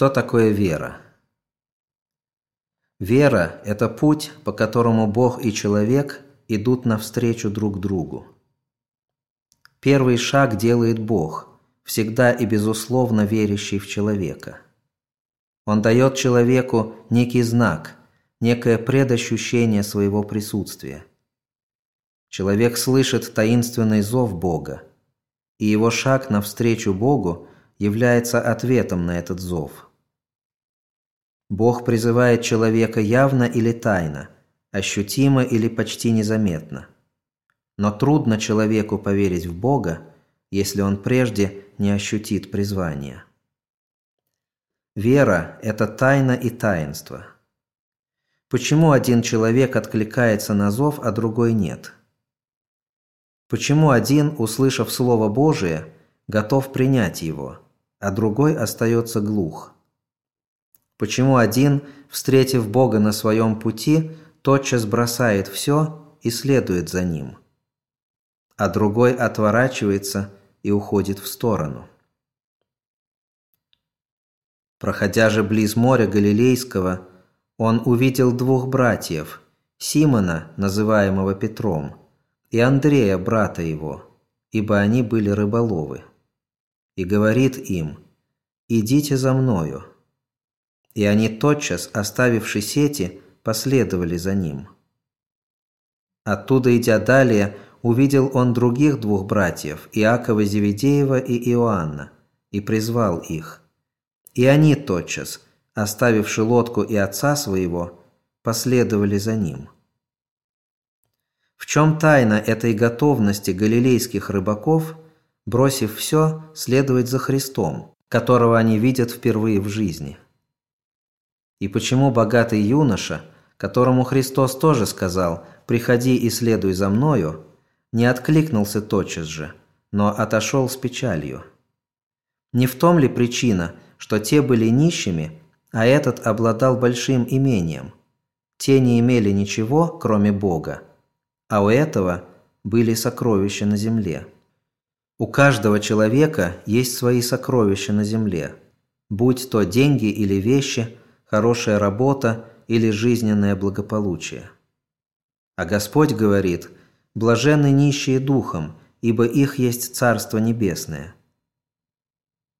Что такое вера? Вера – это путь, по которому Бог и человек идут навстречу друг другу. Первый шаг делает Бог, всегда и безусловно верящий в человека. Он дает человеку некий знак, некое предощущение своего присутствия. Человек слышит таинственный зов Бога, и его шаг навстречу Богу является ответом на этот зов. Бог призывает человека явно или тайно, ощутимо или почти незаметно. Но трудно человеку поверить в Бога, если он прежде не ощутит призвания. Вера – это тайна и таинство. Почему один человек откликается на зов, а другой нет? Почему один, услышав Слово Божие, готов принять его – а другой остается глух. Почему один, встретив Бога на своем пути, тотчас бросает все и следует за Ним, а другой отворачивается и уходит в сторону? Проходя же близ моря Галилейского, он увидел двух братьев, Симона, называемого Петром, и Андрея, брата его, ибо они были рыболовы и говорит им «Идите за мною». И они тотчас, оставивши сети, последовали за ним. Оттуда, идя далее, увидел он других двух братьев, Иакова Зеведеева и Иоанна, и призвал их. И они тотчас, оставивши лодку и отца своего, последовали за ним. В чем тайна этой готовности галилейских рыбаков – бросив все, следовать за Христом, которого они видят впервые в жизни. И почему богатый юноша, которому Христос тоже сказал «приходи и следуй за мною», не откликнулся тотчас же, но отошел с печалью? Не в том ли причина, что те были нищими, а этот обладал большим имением? Те не имели ничего, кроме Бога, а у этого были сокровища на земле. У каждого человека есть свои сокровища на земле, будь то деньги или вещи, хорошая работа или жизненное благополучие. А Господь говорит, «Блаженны нищие духом, ибо их есть Царство Небесное».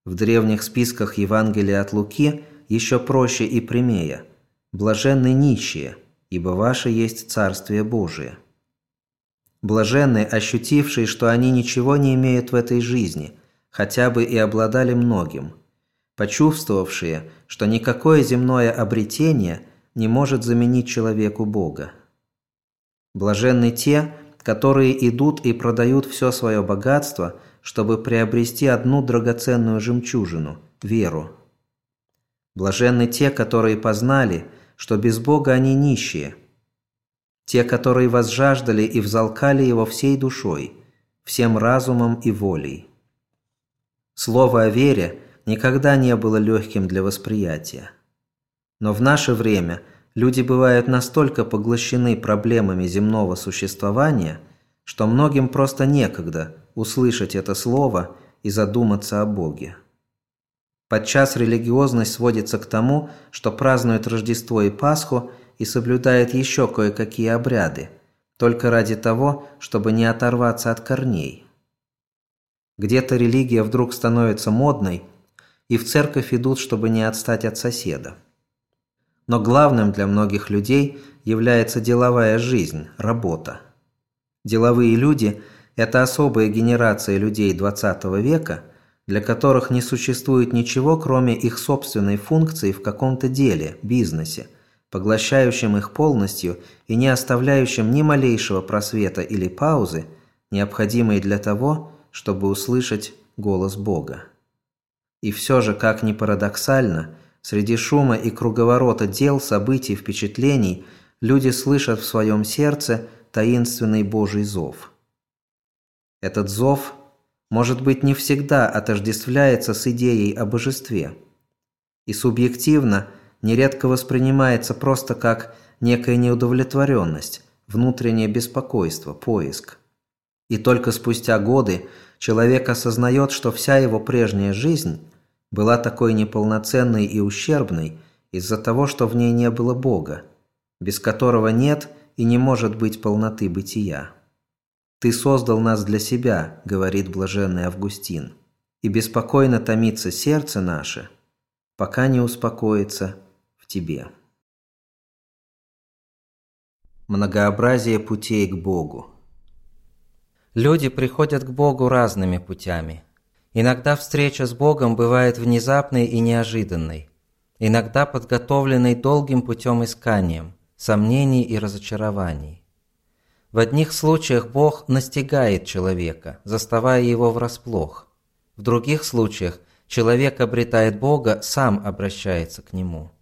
В древних списках Евангелия от Луки еще проще и прямее «Блаженны нищие, ибо ваше есть Царствие Божие». Блаженны, ощутившие, что они ничего не имеют в этой жизни, хотя бы и обладали многим, почувствовавшие, что никакое земное обретение не может заменить человеку Бога. Блаженны те, которые идут и продают все свое богатство, чтобы приобрести одну драгоценную жемчужину – веру. Блаженны те, которые познали, что без Бога они нищие – те, которые возжаждали и взалкали его всей душой, всем разумом и волей. Слово о вере никогда не было легким для восприятия. Но в наше время люди бывают настолько поглощены проблемами земного существования, что многим просто некогда услышать это слово и задуматься о Боге. Подчас религиозность сводится к тому, что празднуют Рождество и Пасху и соблюдает еще кое-какие обряды, только ради того, чтобы не оторваться от корней. Где-то религия вдруг становится модной, и в церковь идут, чтобы не отстать от соседа. Но главным для многих людей является деловая жизнь, работа. Деловые люди – это особая генерация людей XX века, для которых не существует ничего, кроме их собственной функции в каком-то деле, бизнесе – поглощающим их полностью и не оставляющим ни малейшего просвета или паузы, необходимой для того, чтобы услышать голос Бога. И все же, как ни парадоксально, среди шума и круговорота дел, событий, впечатлений, люди слышат в своем сердце таинственный Божий зов. Этот зов, может быть, не всегда отождествляется с идеей о божестве. И субъективно – нередко воспринимается просто как некая неудовлетворенность, внутреннее беспокойство, поиск. И только спустя годы человек осознает, что вся его прежняя жизнь была такой неполноценной и ущербной из-за того, что в ней не было Бога, без которого нет и не может быть полноты бытия. «Ты создал нас для себя», – говорит блаженный Августин, – «и беспокойно томится сердце наше, пока не успокоится в тебе». Многообразие путей к Богу Люди приходят к Богу разными путями. Иногда встреча с Богом бывает внезапной и неожиданной, иногда подготовленной долгим путем исканием, сомнений и разочарований. В одних случаях Бог настигает человека, заставая его врасплох. В других случаях человек обретает Бога, сам обращается к Нему.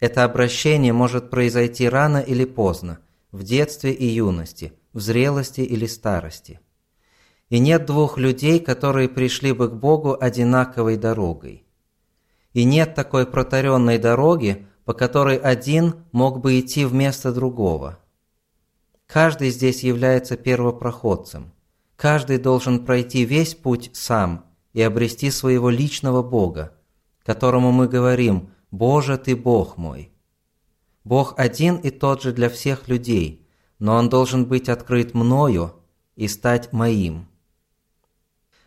Это обращение может произойти рано или поздно, в детстве и юности, зрелости или старости. И нет двух людей, которые пришли бы к Богу одинаковой дорогой. И нет такой протаренной дороги, по которой один мог бы идти вместо другого – Каждый здесь является первопроходцем. Каждый должен пройти весь путь сам и обрести своего личного Бога, которому мы говорим «Боже, Ты Бог мой». Бог один и тот же для всех людей, но Он должен быть открыт мною и стать моим.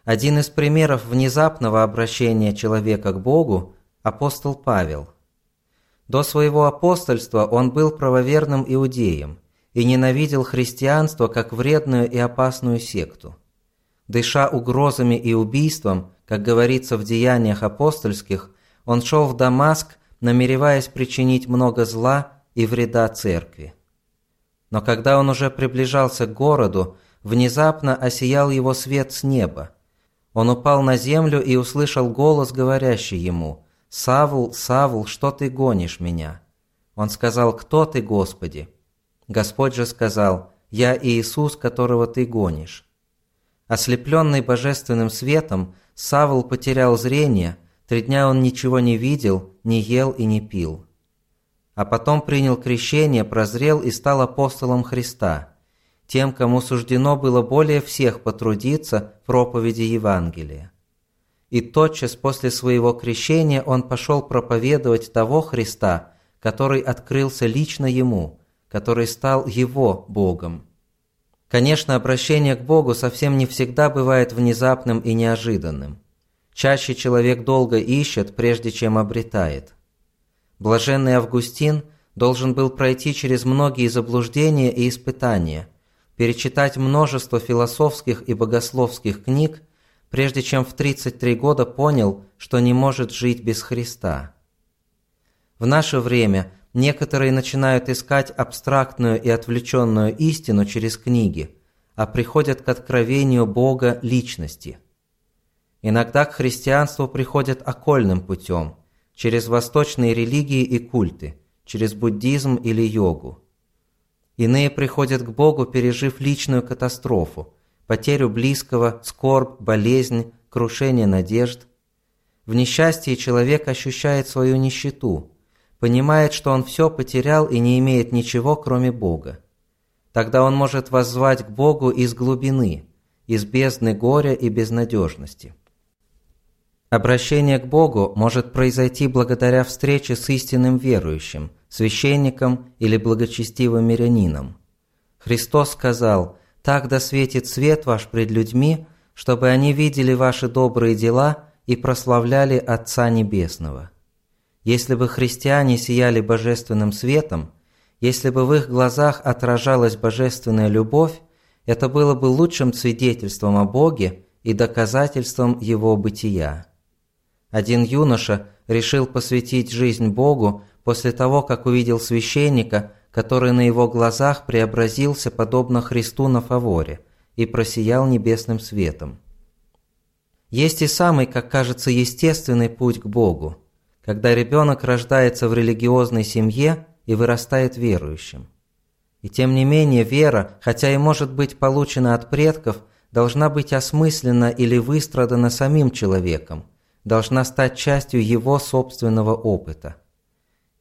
Один из примеров внезапного обращения человека к Богу – апостол Павел. До своего апостольства он был правоверным иудеем – и ненавидел христианство как вредную и опасную секту. Дыша угрозами и убийством, как говорится в деяниях апостольских, он шел в Дамаск, намереваясь причинить много зла и вреда церкви. Но когда он уже приближался к городу, внезапно осиял его свет с неба. Он упал на землю и услышал голос, говорящий ему «Савл, Савл, что ты гонишь меня?» Он сказал «Кто ты, Господи?» Господь же сказал, «Я Иисус, которого ты гонишь». Ослепленный божественным светом, Савл потерял зрение, три дня он ничего не видел, не ел и не пил. А потом принял крещение, прозрел и стал апостолом Христа, тем, кому суждено было более всех потрудиться в проповеди Евангелия. И тотчас после своего крещения он пошел проповедовать того Христа, который открылся лично ему – который стал его Богом. Конечно, обращение к Богу совсем не всегда бывает внезапным и неожиданным. Чаще человек долго ищет, прежде чем обретает. Блаженный Августин должен был пройти через многие заблуждения и испытания, перечитать множество философских и богословских книг, прежде чем в 33 года понял, что не может жить без Христа. В наше время Некоторые начинают искать абстрактную и отвлеченную истину через книги, а приходят к откровению Бога личности. Иногда к христианству приходят окольным путем, через восточные религии и культы, через буддизм или йогу. Иные приходят к Богу, пережив личную катастрофу, потерю близкого, скорбь, болезнь, крушение надежд. В несчастье человек ощущает свою нищету – понимает, что он все потерял и не имеет ничего, кроме Бога. Тогда он может воззвать к Богу из глубины, из бездны горя и безнадежности. Обращение к Богу может произойти благодаря встрече с истинным верующим, священником или благочестивым мирянином. Христос сказал «Так да светит свет ваш пред людьми, чтобы они видели ваши добрые дела и прославляли Отца Небесного». Если бы христиане сияли божественным светом, если бы в их глазах отражалась божественная любовь, это было бы лучшим свидетельством о Боге и доказательством Его бытия. Один юноша решил посвятить жизнь Богу после того, как увидел священника, который на его глазах преобразился подобно Христу на фаворе и просиял небесным светом. Есть и самый, как кажется, естественный путь к Богу – когда ребенок рождается в религиозной семье и вырастает верующим. И тем не менее вера, хотя и может быть получена от предков, должна быть осмыслена или выстрадана самим человеком, должна стать частью его собственного опыта.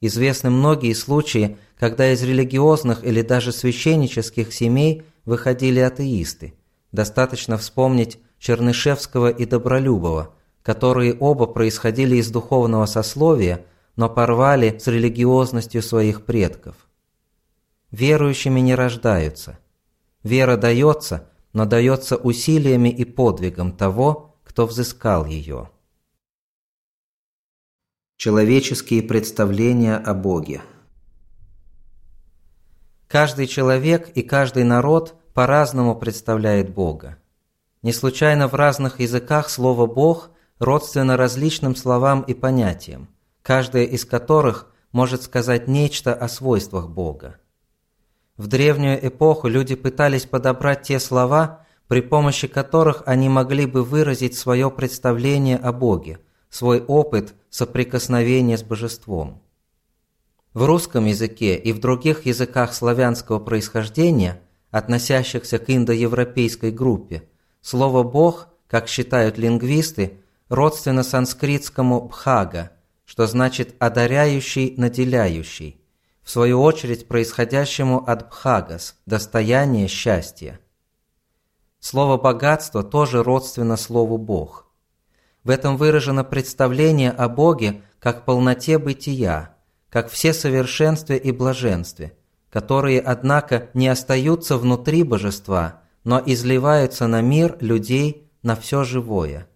Известны многие случаи, когда из религиозных или даже священнических семей выходили атеисты. Достаточно вспомнить Чернышевского и Добролюбова – которые оба происходили из духовного сословия, но порвали с религиозностью своих предков. Верующими не рождаются. Вера дается, но дается усилиями и подвигом того, кто взыскал ее. Человеческие представления о Боге Каждый человек и каждый народ по-разному представляет Бога. Не случайно в разных языках слово «Бог» родственно различным словам и понятиям, каждое из которых может сказать нечто о свойствах Бога. В древнюю эпоху люди пытались подобрать те слова, при помощи которых они могли бы выразить свое представление о Боге, свой опыт соприкосновения с божеством. В русском языке и в других языках славянского происхождения, относящихся к индоевропейской группе, слово «бог», как считают лингвисты, родственно санскритскому «бхага», что значит «одаряющий, наделяющий», в свою очередь происходящему от «бхагас» – «достояние счастья». Слово «богатство» тоже родственно слову «бог». В этом выражено представление о Боге как полноте бытия, как все совершенстве и блаженстве, которые, однако, не остаются внутри божества, но изливаются на мир людей, на все живое.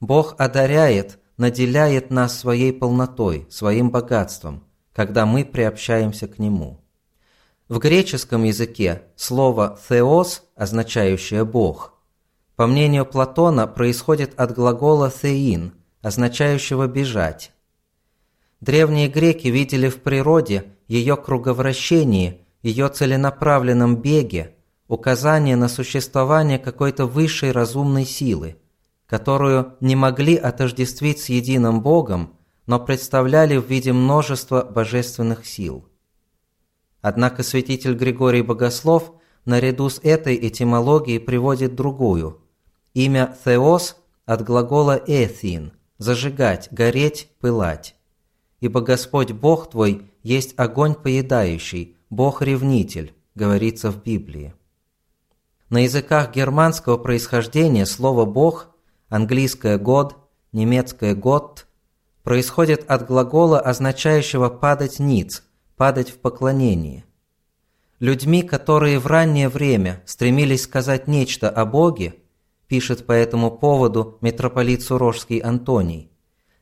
Бог одаряет, наделяет нас своей полнотой, своим богатством, когда мы приобщаемся к Нему. В греческом языке слово «theos», означающее «бог», по мнению Платона, происходит от глагола «thein», означающего «бежать». Древние греки видели в природе, ее круговращении, ее целенаправленном беге указание на существование какой-то высшей разумной силы, которую не могли отождествить с единым Богом, но представляли в виде множества божественных сил. Однако святитель Григорий Богослов наряду с этой этимологией приводит другую. Имя «theos» от глагола «эthин» – «зажигать», «гореть», «пылать». «Ибо Господь Бог твой есть огонь поедающий, Бог-ревнитель», говорится в Библии. На языках германского происхождения слово «бог» английское «god», немецкое «gott» происходит от глагола, означающего «падать ниц», «падать в поклонении». Людьми, которые в раннее время стремились сказать нечто о Боге, пишет по этому поводу митрополит Сурожский Антоний,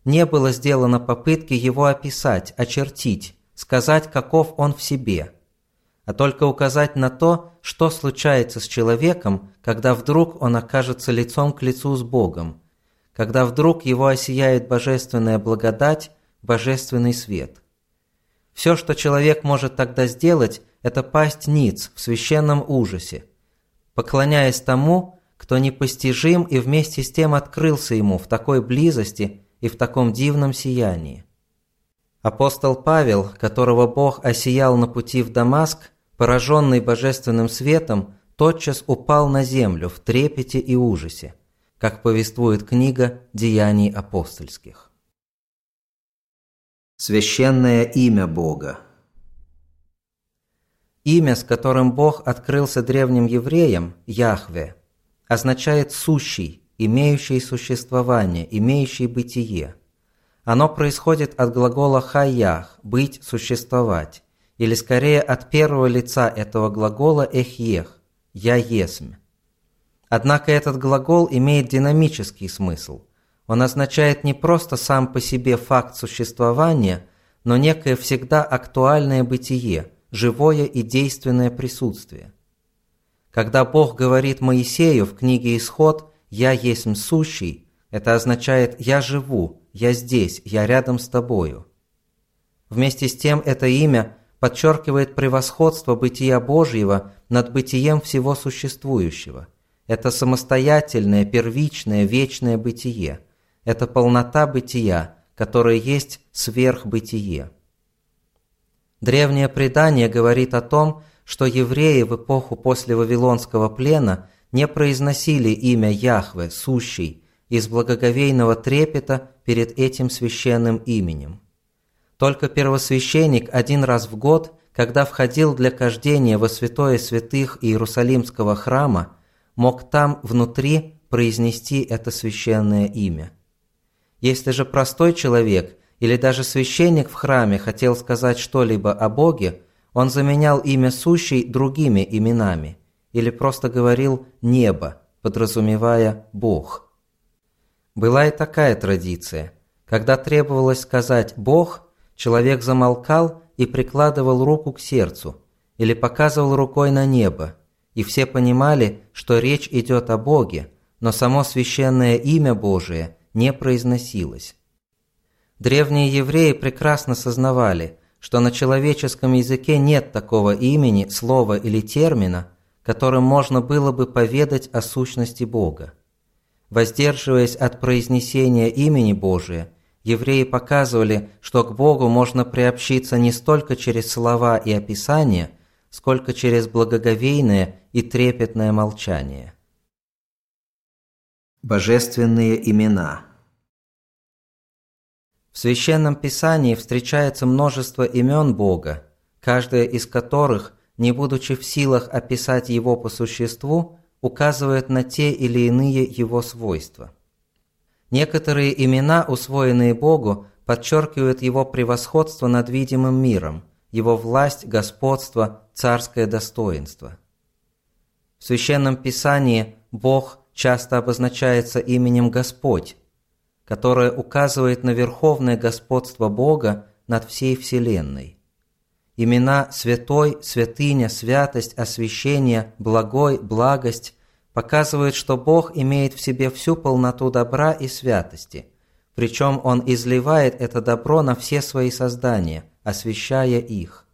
не было сделано попытки его описать, очертить, сказать, каков он в себе, а только указать на то, что случается с человеком, когда вдруг он окажется лицом к лицу с Богом, когда вдруг его осияет божественная благодать, божественный свет. Все, что человек может тогда сделать, это пасть ниц в священном ужасе, поклоняясь тому, кто непостижим и вместе с тем открылся ему в такой близости и в таком дивном сиянии. Апостол Павел, которого Бог осиял на пути в Дамаск, пораженный божественным светом, тотчас упал на землю в трепете и ужасе, как повествует книга «Деяний апостольских». Священное имя Бога Имя, с которым Бог открылся древним евреям, Яхве, означает «сущий», имеющий существование, имеющий бытие. Оно происходит от глагола «хаях» – «быть», «существовать», или скорее от первого лица этого глагола «эхьех» – «я есмь». Однако этот глагол имеет динамический смысл. Он означает не просто сам по себе факт существования, но некое всегда актуальное бытие, живое и действенное присутствие. Когда Бог говорит Моисею в книге «Исход» «Я есть сущий», это означает «Я живу», «Я здесь», «Я рядом с тобою». Вместе с тем это имя подчеркивает превосходство бытия Божьего над бытием всего существующего. Это самостоятельное, первичное, вечное бытие. Это полнота бытия, которая есть сверхбытие. Древнее предание говорит о том, что евреи в эпоху после Вавилонского плена не произносили имя Яхве, сущий, из благоговейного трепета перед этим священным именем. Только первосвященник один раз в год, когда входил для кождения во святое святых Иерусалимского храма, мог там внутри произнести это священное имя. Если же простой человек или даже священник в храме хотел сказать что-либо о Боге, он заменял имя сущий другими именами или просто говорил «небо», подразумевая «Бог». Была и такая традиция. Когда требовалось сказать «Бог», человек замолкал и прикладывал руку к сердцу или показывал рукой на небо, и все понимали, что речь идет о Боге, но само священное имя Божие не произносилось. Древние евреи прекрасно сознавали, что на человеческом языке нет такого имени, слова или термина, которым можно было бы поведать о сущности Бога. Воздерживаясь от произнесения имени Божия, евреи показывали, что к Богу можно приобщиться не столько через слова и описания, сколько через благоговейное и трепетное молчание. Божественные имена В Священном Писании встречается множество имен Бога, каждое из которых, не будучи в силах описать Его по существу, указывает на те или иные Его свойства. Некоторые имена, усвоенные Богу, подчеркивают Его превосходство над видимым миром, Его власть, господство, царское достоинство. В Священном Писании Бог часто обозначается именем Господь, которое указывает на верховное господство Бога над всей Вселенной. Имена святой, святыня, святость, освящение, благой, благость показывают, что Бог имеет в себе всю полноту добра и святости, причем Он изливает это добро на все свои создания, освящая их.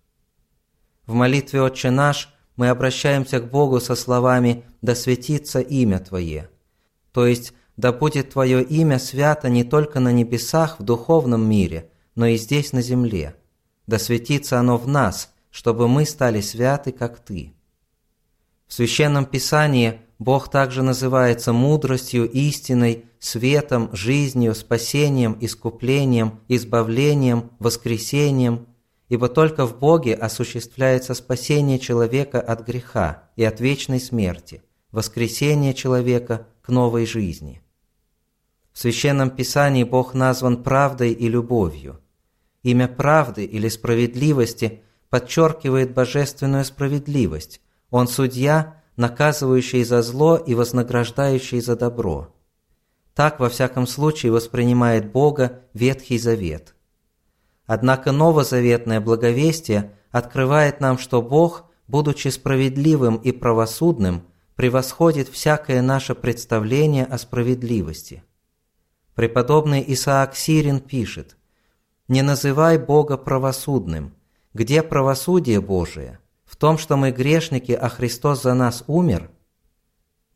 В молитве «Отче наш» мы обращаемся к Богу со словами «Да светится имя Твое», то есть «Да будет Твое имя свято не только на небесах в духовном мире, но и здесь на земле» да светится оно в нас, чтобы мы стали святы, как Ты». В Священном Писании Бог также называется мудростью, истиной, светом, жизнью, спасением, искуплением, избавлением, воскресением, ибо только в Боге осуществляется спасение человека от греха и от вечной смерти, воскресение человека к новой жизни. В Священном Писании Бог назван правдой и любовью – Имя правды или справедливости подчеркивает божественную справедливость. Он судья, наказывающий за зло и вознаграждающий за добро. Так, во всяком случае, воспринимает Бога Ветхий Завет. Однако новозаветное благовестие открывает нам, что Бог, будучи справедливым и правосудным, превосходит всякое наше представление о справедливости. Преподобный Исаак Сирин пишет, не называй Бога правосудным. Где правосудие Божие? В том, что мы грешники, а Христос за нас умер?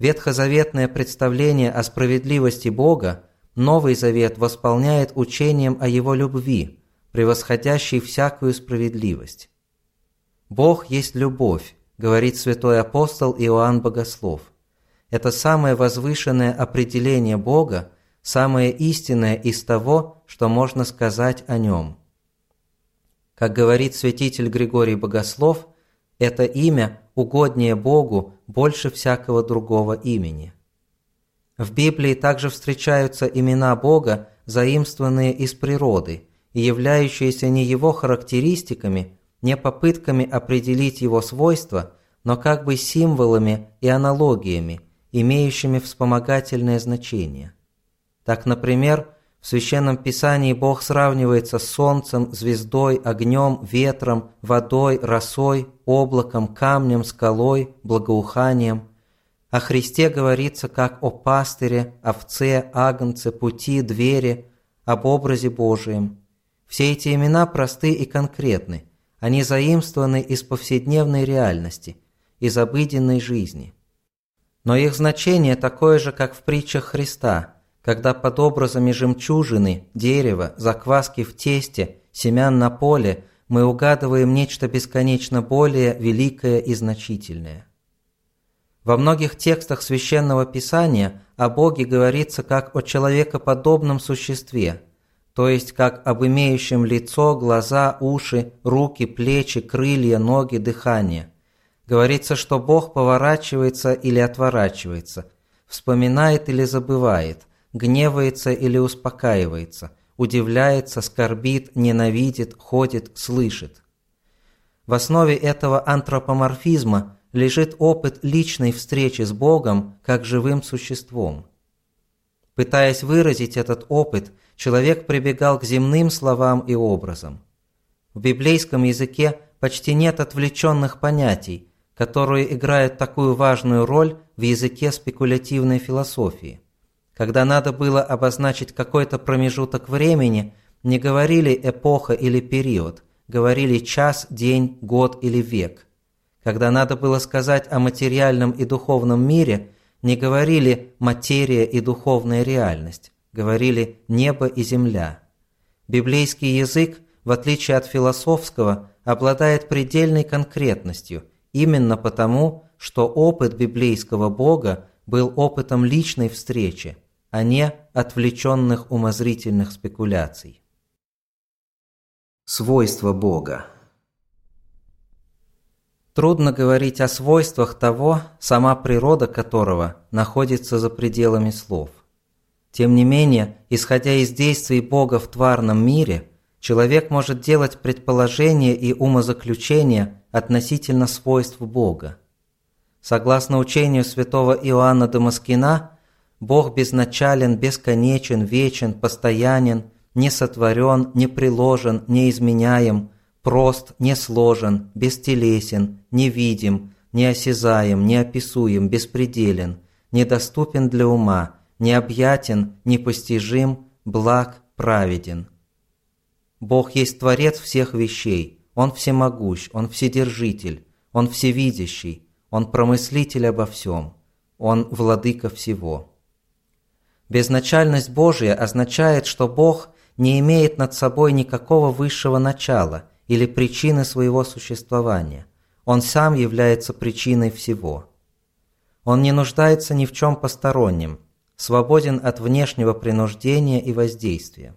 Ветхозаветное представление о справедливости Бога Новый Завет восполняет учением о Его любви, превосходящей всякую справедливость. «Бог есть любовь», говорит святой апостол Иоанн Богослов. Это самое возвышенное определение Бога, самое истинное из того, что можно сказать о нем. Как говорит святитель Григорий Богослов, это имя угоднее Богу больше всякого другого имени. В Библии также встречаются имена Бога, заимствованные из природы и являющиеся не его характеристиками, не попытками определить его свойства, но как бы символами и аналогиями, имеющими вспомогательное значение – так, например, в Священном Писании Бог сравнивается с солнцем, звездой, огнем, ветром, водой, росой, облаком, камнем, скалой, благоуханием. О Христе говорится как о пастыре, овце, агнце, пути, двери, об образе Божием. Все эти имена просты и конкретны. Они заимствованы из повседневной реальности, из обыденной жизни. Но их значение такое же, как в притчах Христа – когда под образами жемчужины, дерева, закваски в тесте, семян на поле мы угадываем нечто бесконечно более великое и значительное. Во многих текстах Священного Писания о Боге говорится как о человекоподобном существе, то есть как об имеющем лицо, глаза, уши, руки, плечи, крылья, ноги, дыхание. Говорится, что Бог поворачивается или отворачивается, вспоминает или забывает – гневается или успокаивается, удивляется, скорбит, ненавидит, ходит, слышит. В основе этого антропоморфизма лежит опыт личной встречи с Богом как живым существом. Пытаясь выразить этот опыт, человек прибегал к земным словам и образам. В библейском языке почти нет отвлеченных понятий, которые играют такую важную роль в языке спекулятивной философии. Когда надо было обозначить какой-то промежуток времени, не говорили эпоха или период, говорили час, день, год или век. Когда надо было сказать о материальном и духовном мире, не говорили материя и духовная реальность, говорили небо и земля. Библейский язык, в отличие от философского, обладает предельной конкретностью, именно потому, что опыт библейского Бога был опытом личной встречи, а не отвлеченных умозрительных спекуляций. Свойства Бога Трудно говорить о свойствах того, сама природа которого находится за пределами слов. Тем не менее, исходя из действий Бога в тварном мире, человек может делать предположения и умозаключения относительно свойств Бога. Согласно учению святого Иоанна Дамаскина, Бог безначален, бесконечен, вечен, постоянен, не сотворен, не приложен, неизменяем, прост, не сложен, бестелесен, невидим, неосязаем, неописуем, беспределен, недоступен для ума, необъятен, непостижим, благ, праведен. Бог есть Творец всех вещей, Он всемогущ, Он вседержитель, Он всевидящий, Он промыслитель обо всем, Он владыка всего. Безначальность Божия означает, что Бог не имеет над собой никакого высшего начала или причины своего существования. Он сам является причиной всего. Он не нуждается ни в чем постороннем, свободен от внешнего принуждения и воздействия.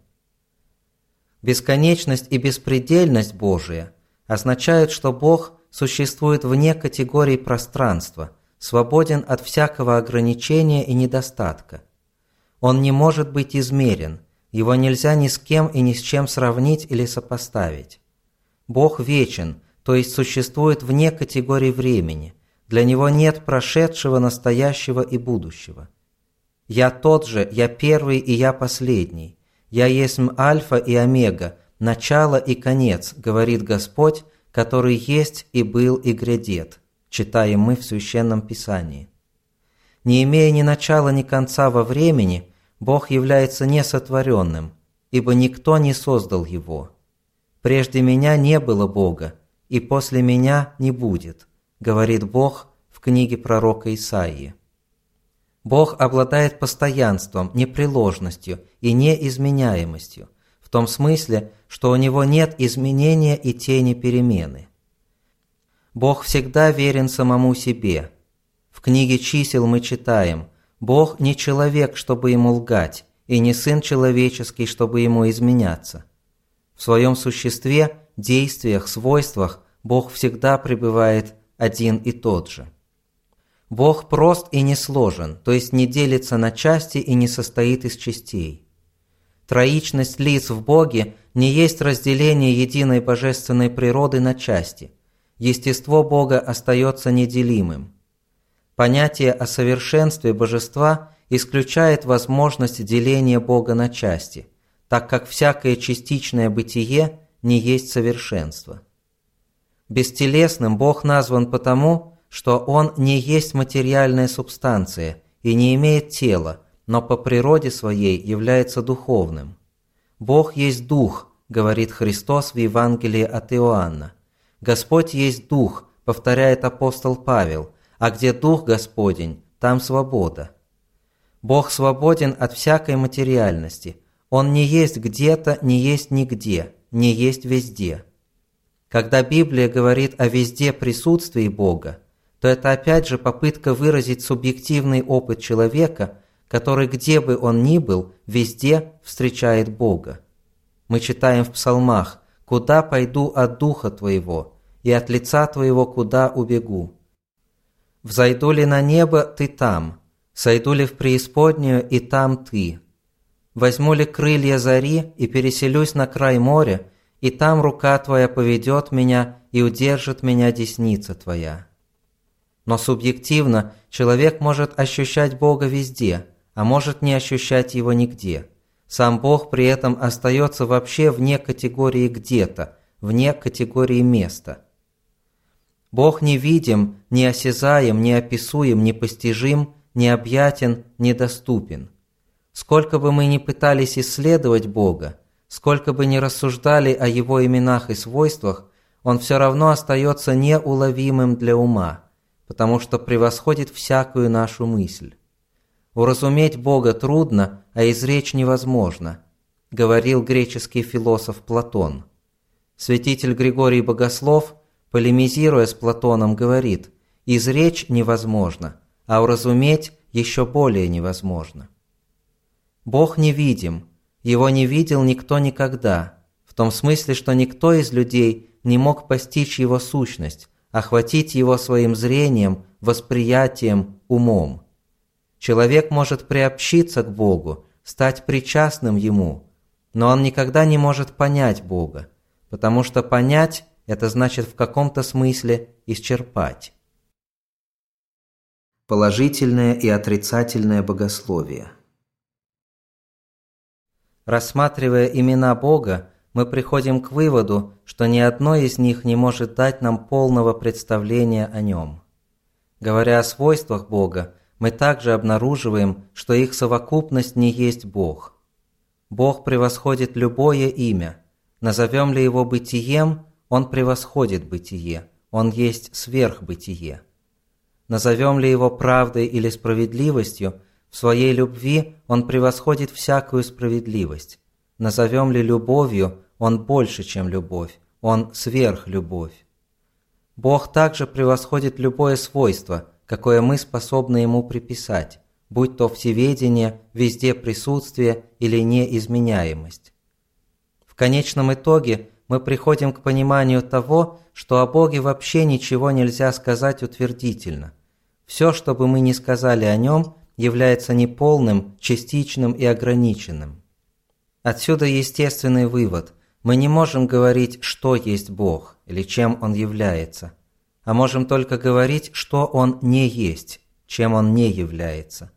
Бесконечность и беспредельность Божия означают, что Бог существует вне категорий пространства, свободен от всякого ограничения и недостатка. Он не может быть измерен, его нельзя ни с кем и ни с чем сравнить или сопоставить. Бог вечен, то есть существует вне категории времени. Для Него нет прошедшего, настоящего и будущего. «Я тот же, я первый и я последний. Я есть Альфа и Омега, начало и конец», говорит Господь, который есть и был и грядет, читаем мы в Священном Писании. Не имея ни начала, ни конца во времени, Бог является несотворенным, ибо никто не создал Его – Прежде меня не было Бога, и после меня не будет, говорит Бог в книге пророка Исаии. Бог обладает постоянством, непреложностью и неизменяемостью, в том смысле, что у Него нет изменения и тени перемены. Бог всегда верен самому себе. В книге чисел мы читаем «Бог не человек, чтобы ему лгать, и не сын человеческий, чтобы ему изменяться». В своем существе, действиях, свойствах Бог всегда пребывает один и тот же. Бог прост и не сложен, то есть не делится на части и не состоит из частей. Троичность лиц в Боге не есть разделение единой божественной природы на части. Естество Бога остается неделимым. Понятие о совершенстве божества исключает возможность деления Бога на части – так как всякое частичное бытие не есть совершенство. Бестелесным Бог назван потому, что Он не есть материальная субстанция и не имеет тела, но по природе своей является духовным. Бог есть Дух, говорит Христос в Евангелии от Иоанна. Господь есть Дух, повторяет апостол Павел, а где Дух Господень, там свобода. Бог свободен от всякой материальности – он не есть где-то, не есть нигде, не есть везде. Когда Библия говорит о везде присутствии Бога, то это опять же попытка выразить субъективный опыт человека, который где бы он ни был, везде встречает Бога. Мы читаем в псалмах «Куда пойду от Духа Твоего, и от лица Твоего куда убегу?» «Взойду ли на небо, Ты там, сойду ли в преисподнюю, и там Ты, Возьму ли крылья зари и переселюсь на край моря, и там рука Твоя поведет меня и удержит меня десница Твоя. Но субъективно человек может ощущать Бога везде, а может не ощущать Его нигде. Сам Бог при этом остается вообще вне категории «где-то», вне категории «места». Бог не видим, не осязаем, не описуем, не постижим, не объятен, недоступен. Сколько бы мы ни пытались исследовать Бога, сколько бы ни рассуждали о Его именах и свойствах, Он все равно остается неуловимым для ума – потому что превосходит всякую нашу мысль. Уразуметь Бога трудно, а изречь невозможно, говорил греческий философ Платон. Святитель Григорий Богослов, полемизируя с Платоном, говорит, изречь невозможно, а уразуметь еще более невозможно. Бог невидим, его не видел никто никогда, в том смысле, что никто из людей не мог постичь его сущность, охватить его своим зрением, восприятием, умом. Человек может приобщиться к Богу, стать причастным Ему, но он никогда не может понять Бога, потому что понять – это значит в каком-то смысле исчерпать. Положительное и отрицательное богословие Рассматривая имена Бога, мы приходим к выводу, что ни одно из них не может дать нам полного представления о нем. Говоря о свойствах Бога, мы также обнаруживаем, что их совокупность не есть Бог. Бог превосходит любое имя. Назовем ли его бытием, он превосходит бытие, он есть сверхбытие. Назовем ли его правдой или справедливостью, в своей любви он превосходит всякую справедливость. Назовем ли любовью, он больше, чем любовь, Он сверхлюбовь. Бог также превосходит любое свойство, какое мы способны Ему приписать, будь то всеведение, везде присутствие или неизменяемость. В конечном итоге мы приходим к пониманию того, что о Боге вообще ничего нельзя сказать утвердительно. Все, что бы мы ни сказали о Нем, является неполным, частичным и ограниченным. Отсюда естественный вывод – мы не можем говорить, что есть Бог или чем Он является, а можем только говорить, что Он не есть, чем Он не является.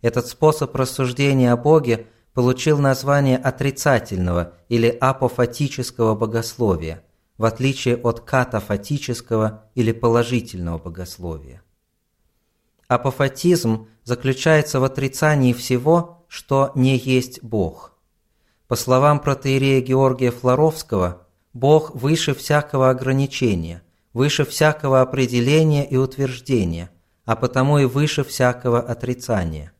Этот способ рассуждения о Боге получил название отрицательного или апофатического богословия, в отличие от катафатического или положительного богословия. Апофатизм заключается в отрицании всего, что не есть Бог – по словам протеерея Георгия Флоровского, Бог выше всякого ограничения, выше всякого определения и утверждения, а потому и выше всякого отрицания.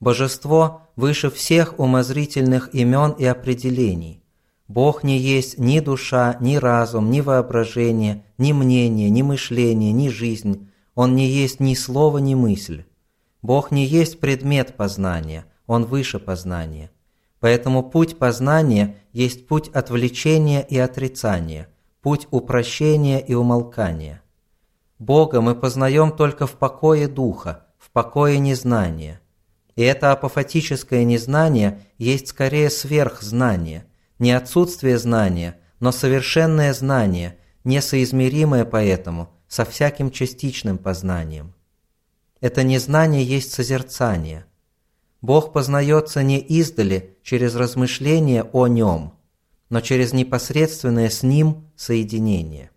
Божество выше всех умозрительных имен и определений. Бог не есть ни душа, ни разум, ни воображение, ни мнение, ни мышление, ни жизнь. Он не есть ни слово, ни мысль. Бог не есть предмет познания, Он выше познания. Поэтому путь познания есть путь отвлечения и отрицания, путь упрощения и умолкания. Бога мы познаем только в покое духа, в покое незнания. И это апофатическое незнание есть скорее сверхзнание, не отсутствие знания, но совершенное знание, несоизмеримое поэтому со всяким частичным познанием. Это незнание есть созерцание – Бог познается не издали через размышление о Нем, но через непосредственное с Ним соединение.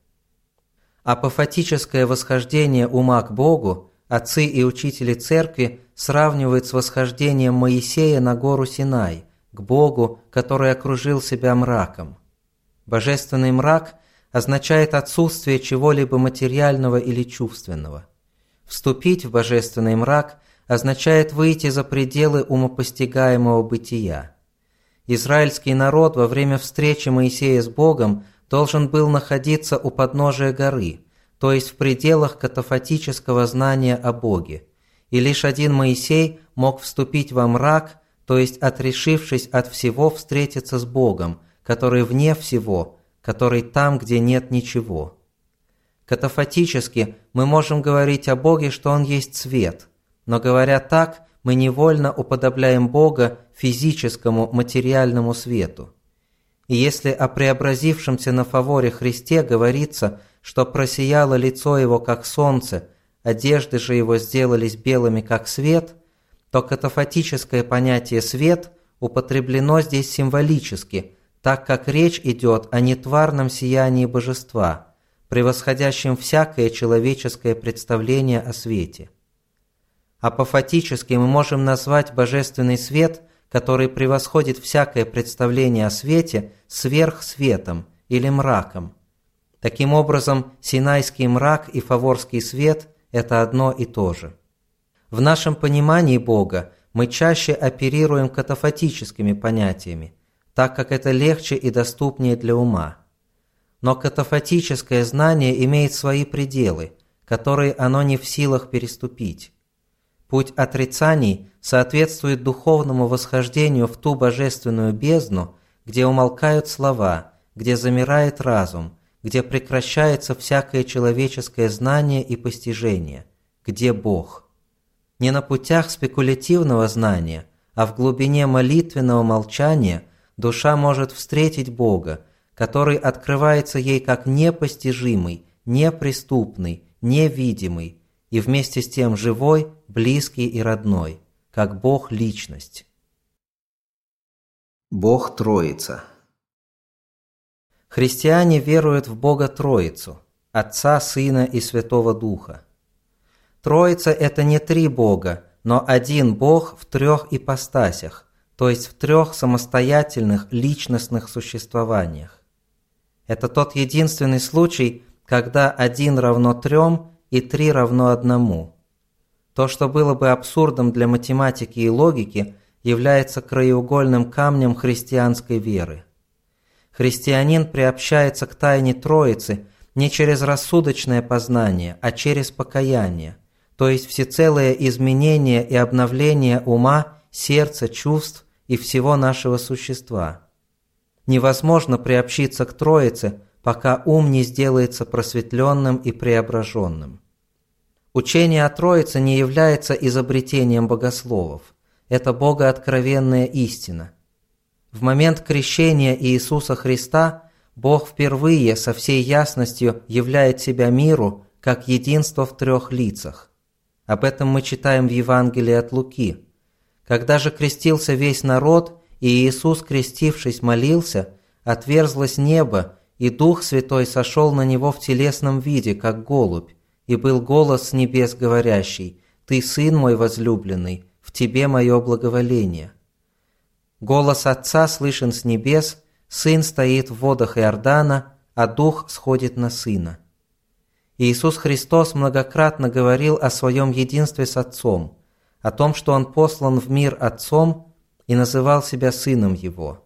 Апофатическое восхождение ума к Богу отцы и учители церкви сравнивают с восхождением Моисея на гору Синай, к Богу, который окружил себя мраком. Божественный мрак означает отсутствие чего-либо материального или чувственного. Вступить в божественный мрак означает выйти за пределы умопостигаемого бытия. Израильский народ во время встречи Моисея с Богом должен был находиться у подножия горы, то есть в пределах катафатического знания о Боге, и лишь один Моисей мог вступить во мрак, то есть отрешившись от всего встретиться с Богом, который вне всего, который там, где нет ничего. Катафатически мы можем говорить о Боге, что Он есть свет – но говоря так, мы невольно уподобляем Бога физическому материальному свету. И если о преобразившемся на фаворе Христе говорится, что просияло лицо его, как солнце, одежды же его сделались белыми, как свет, то катафатическое понятие «свет» употреблено здесь символически, так как речь идет о нетварном сиянии божества, превосходящем всякое человеческое представление о свете. Апофатически мы можем назвать божественный свет – который превосходит всякое представление о свете, сверхсветом или мраком. Таким образом, Синайский мрак и Фаворский свет – это одно и то же. В нашем понимании Бога мы чаще оперируем катафатическими понятиями, так как это легче и доступнее для ума. Но катафатическое знание имеет свои пределы, которые оно не в силах переступить. Путь отрицаний соответствует духовному восхождению в ту божественную бездну, где умолкают слова, где замирает разум, где прекращается всякое человеческое знание и постижение, где Бог. Не на путях спекулятивного знания, а в глубине молитвенного молчания душа может встретить Бога, который открывается ей как непостижимый, неприступный, невидимый и вместе с тем живой, близкий и родной, как Бог – личность. Христиане веруют в Бога Троицу, Отца, Сына и Святого Духа. Троица – это не три Бога, но один Бог в трех ипостасях, то есть в трех самостоятельных личностных существованиях. Это тот единственный случай, когда один равно трем и три равно одному – то, что было бы абсурдом для математики и логики, является краеугольным камнем христианской веры. Христианин приобщается к тайне Троицы не через рассудочное познание, а через покаяние, то есть всецелое изменение и обновление ума, сердца, чувств и всего нашего существа. Невозможно приобщиться к Троице, пока ум не сделается просветленным и преображенным. Учение о Троице не является изобретением богословов. Это богооткровенная истина. В момент крещения Иисуса Христа Бог впервые со всей ясностью являет себя миру как единство в трех лицах. Об этом мы читаем в Евангелии от Луки. Когда же крестился весь народ, и Иисус, крестившись, молился, отверзлось небо, и Дух Святой сошел на него в телесном виде, как голубь, и был голос с небес говорящий, «Ты сын мой возлюбленный, в тебе мое благоволение». Голос Отца слышен с небес, Сын стоит в водах Иордана, а Дух сходит на Сына. Иисус Христос многократно говорил о своем единстве с Отцом, о том, что Он послан в мир Отцом и называл себя Сыном Его.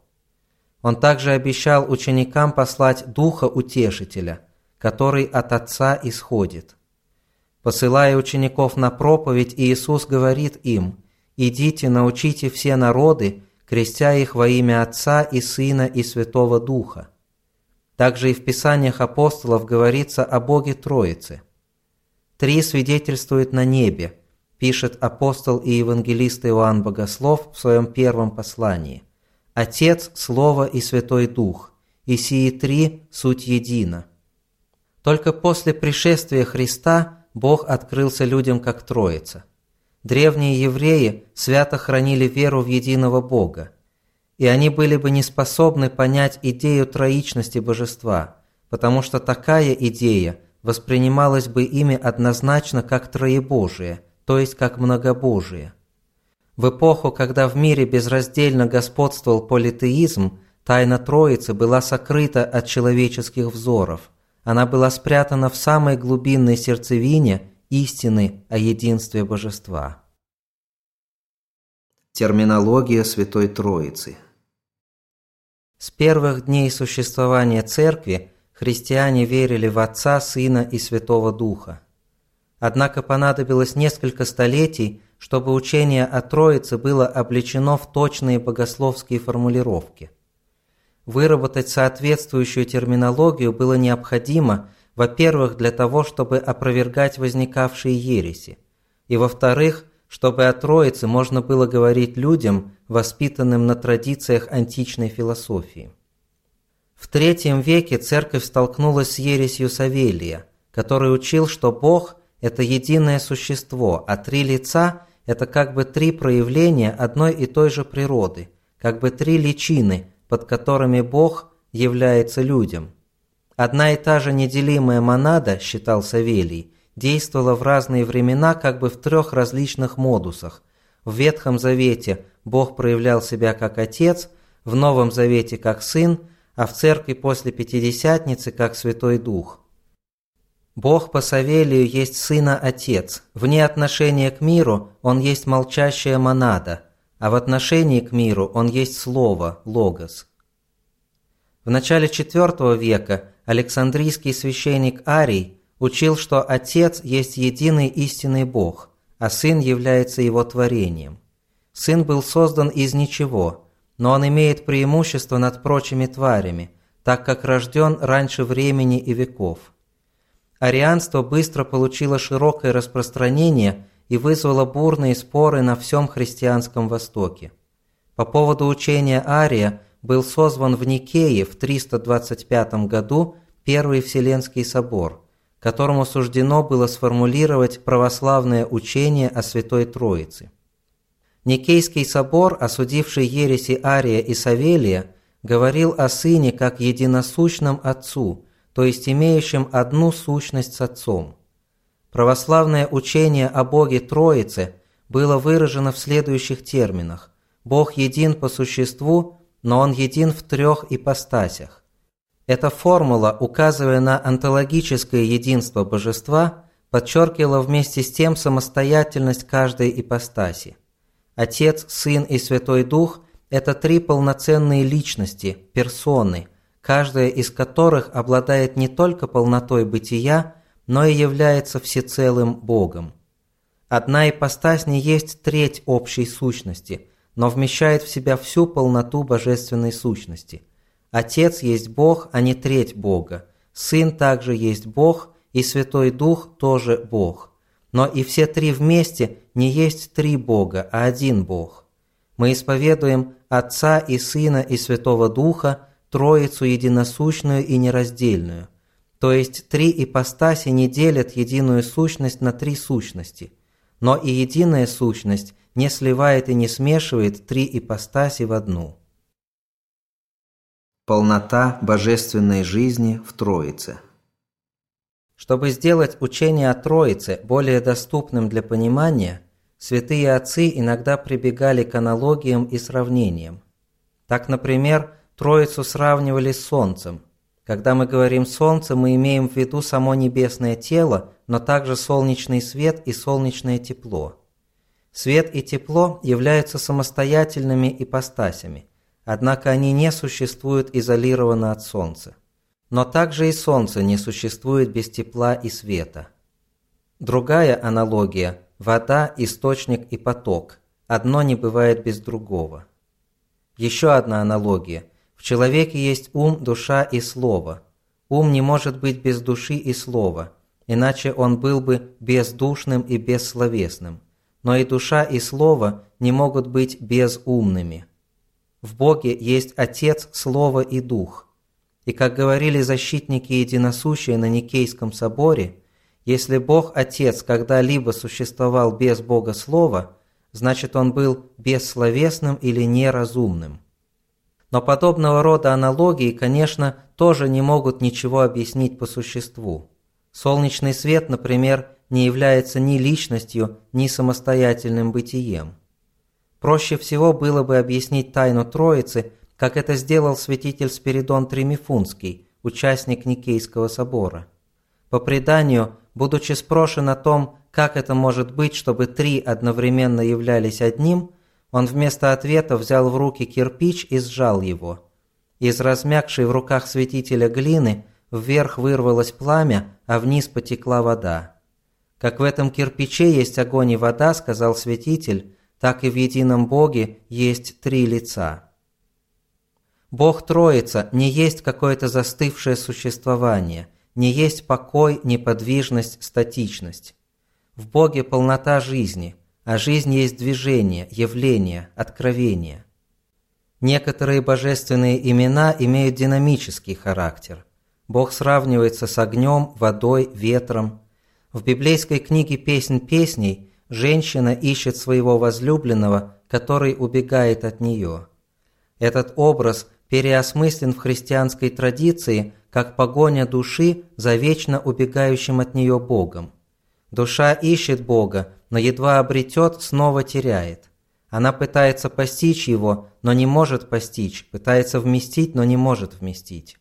Он также обещал ученикам послать Духа Утешителя, который от Отца исходит. Посылая учеников на проповедь, Иисус говорит им, «Идите, научите все народы, крестя их во имя Отца и Сына и Святого Духа». Также и в Писаниях апостолов говорится о Боге Троице. «Три свидетельствуют на небе», пишет апостол и евангелист Иоанн Богослов в своем первом послании. «Отец, Слово и Святой Дух, и сии три – суть едино». Только после пришествия Христа – Бог открылся людям как Троица. Древние евреи свято хранили веру в единого Бога, и они были бы не способны понять идею троичности божества, потому что такая идея воспринималась бы ими однозначно как троебожие, то есть как многобожие. В эпоху, когда в мире безраздельно господствовал политеизм, тайна Троицы была сокрыта от человеческих взоров – она была спрятана в самой глубинной сердцевине истины о единстве божества. Терминология Святой Троицы С первых дней существования Церкви христиане верили в Отца, Сына и Святого Духа. Однако понадобилось несколько столетий, чтобы учение о Троице было облечено в точные богословские формулировки – Выработать соответствующую терминологию было необходимо, во-первых, для того, чтобы опровергать возникавшие ереси, и во-вторых, чтобы о Троице можно было говорить людям, воспитанным на традициях античной философии. В третьем веке церковь столкнулась с ересью Савелия, который учил, что Бог – это единое существо, а три лица – это как бы три проявления одной и той же природы, как бы три личины, под которыми Бог является людям. Одна и та же неделимая монада, считал Савелий, действовала в разные времена как бы в трех различных модусах. В Ветхом Завете Бог проявлял себя как Отец, в Новом Завете как Сын, а в Церкви после Пятидесятницы как Святой Дух. Бог по Савелию есть Сына Отец, вне отношения к миру Он есть молчащая монада, а в отношении к миру Он есть Слово, Логос. В начале IV века Александрийский священник Арий учил, что Отец есть единый истинный Бог, а Сын является Его творением. Сын был создан из ничего, но Он имеет преимущество над прочими тварями, так как рожден раньше времени и веков. Арианство быстро получило широкое распространение и вызвало бурные споры на всем христианском Востоке. По поводу учения Ария был созван в Никее в 325 году Первый Вселенский собор, которому суждено было сформулировать православное учение о Святой Троице. Никейский собор, осудивший ереси Ария и Савелия, говорил о Сыне как единосущном Отцу – то есть имеющим одну сущность с Отцом. Православное учение о Боге Троице было выражено в следующих терминах. Бог един по существу, но Он един в трех ипостасях. Эта формула, указывая на онтологическое единство божества, подчеркивала вместе с тем самостоятельность каждой ипостаси. Отец, Сын и Святой Дух – это три полноценные личности, персоны – каждая из которых обладает не только полнотой бытия, но и является всецелым Богом. Одна ипостась не есть треть общей сущности, но вмещает в себя всю полноту божественной сущности. Отец есть Бог, а не треть Бога. Сын также есть Бог, и Святой Дух тоже Бог. Но и все три вместе не есть три Бога, а один Бог. Мы исповедуем Отца и Сына и Святого Духа – Троицу единосущную и нераздельную. То есть три ипостаси не делят единую сущность на три сущности, но и единая сущность не сливает и не смешивает три ипостаси в одну. Полнота божественной жизни в Троице Чтобы сделать учение о Троице более доступным для понимания, святые отцы иногда прибегали к аналогиям и сравнениям. Так, например, Троицу сравнивали с Солнцем. Когда мы говорим «Солнце», мы имеем в виду само небесное тело, но также солнечный свет и солнечное тепло. Свет и тепло являются самостоятельными ипостасями, однако они не существуют изолированно от Солнца. Но также и Солнце не существует без тепла и света. Другая аналогия – вода, источник и поток. Одно не бывает без другого. Еще одна аналогия – в человеке есть ум, душа и слово. Ум не может быть без души и слова, иначе он был бы бездушным и бессловесным. Но и душа и слово не могут быть безумными. В Боге есть Отец, Слово и Дух. И как говорили защитники единосущие на Никейском соборе, если Бог Отец когда-либо существовал без Бога Слова, значит Он был бессловесным или неразумным. Но подобного рода аналогии, конечно, тоже не могут ничего объяснить по существу. Солнечный свет, например, не является ни личностью, ни самостоятельным бытием. Проще всего было бы объяснить тайну Троицы, как это сделал святитель Спиридон Тримифунский, участник Никейского собора. По преданию, будучи спрошен о том, как это может быть, чтобы три одновременно являлись одним – он вместо ответа взял в руки кирпич и сжал его. Из размягшей в руках святителя глины вверх вырвалось пламя, а вниз потекла вода. «Как в этом кирпиче есть огонь и вода, — сказал святитель, — так и в едином Боге есть три лица». Бог Троица не есть какое-то застывшее существование, не есть покой, неподвижность, статичность. В Боге полнота жизни, а жизнь есть движение, явление, откровение. Некоторые божественные имена имеют динамический характер. Бог сравнивается с огнем, водой, ветром. В библейской книге «Песнь песней» женщина ищет своего возлюбленного, который убегает от нее. Этот образ переосмыслен в христианской традиции как погоня души за вечно убегающим от нее Богом. Душа ищет Бога, но едва обретет, снова теряет. Она пытается постичь Его, но не может постичь, пытается вместить, но не может вместить.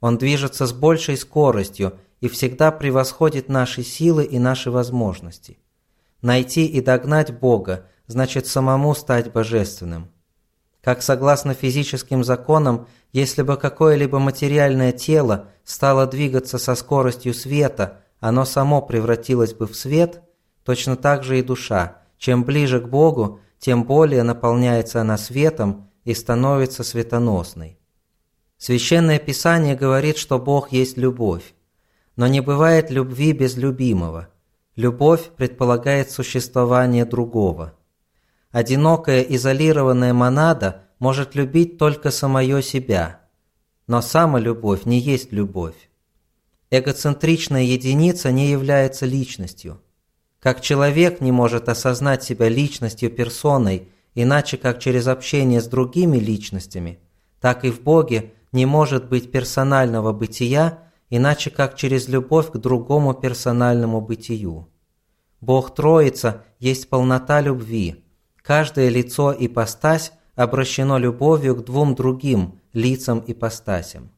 Он движется с большей скоростью и всегда превосходит наши силы и наши возможности. Найти и догнать Бога значит самому стать божественным. Как согласно физическим законам, если бы какое-либо материальное тело стало двигаться со скоростью света, оно само превратилось бы в свет, точно так же и душа. Чем ближе к Богу, тем более наполняется она светом и становится светоносной. Священное Писание говорит, что Бог есть любовь. Но не бывает любви без любимого. Любовь предполагает существование другого. Одинокая изолированная монада может любить только самое себя, но самолюбовь не есть любовь. Эгоцентричная единица не является личностью. Как человек не может осознать себя личностью персоной, иначе как через общение с другими личностями, так и в Боге не может быть персонального бытия, иначе как через любовь к другому персональному бытию. Бог Троица есть полнота любви, Каждое лицо и постась обращено любовью к двум другим лицам и постасям.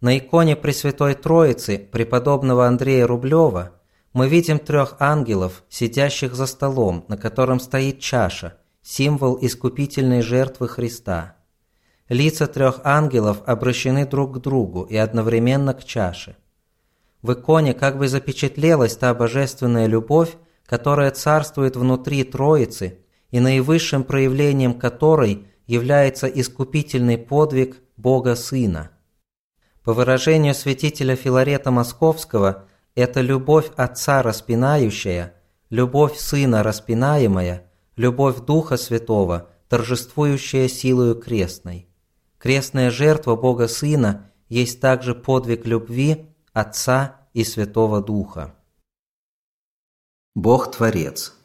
На иконе Пресвятой Троицы преподобного Андрея Рублева мы видим трех ангелов, сидящих за столом, на котором стоит чаша, символ искупительной жертвы Христа. Лица трех ангелов обращены друг к другу и одновременно к чаше. В иконе как бы запечатлелась та божественная любовь, которая царствует внутри Троицы и наивысшим проявлением которой является искупительный подвиг Бога Сына. По выражению святителя Филарета Московского, это любовь Отца распинающая, любовь Сына распинаемая, любовь Духа Святого, торжествующая силою крестной. Крестная жертва Бога Сына есть также подвиг любви Отца и Святого Духа. Бог-творец –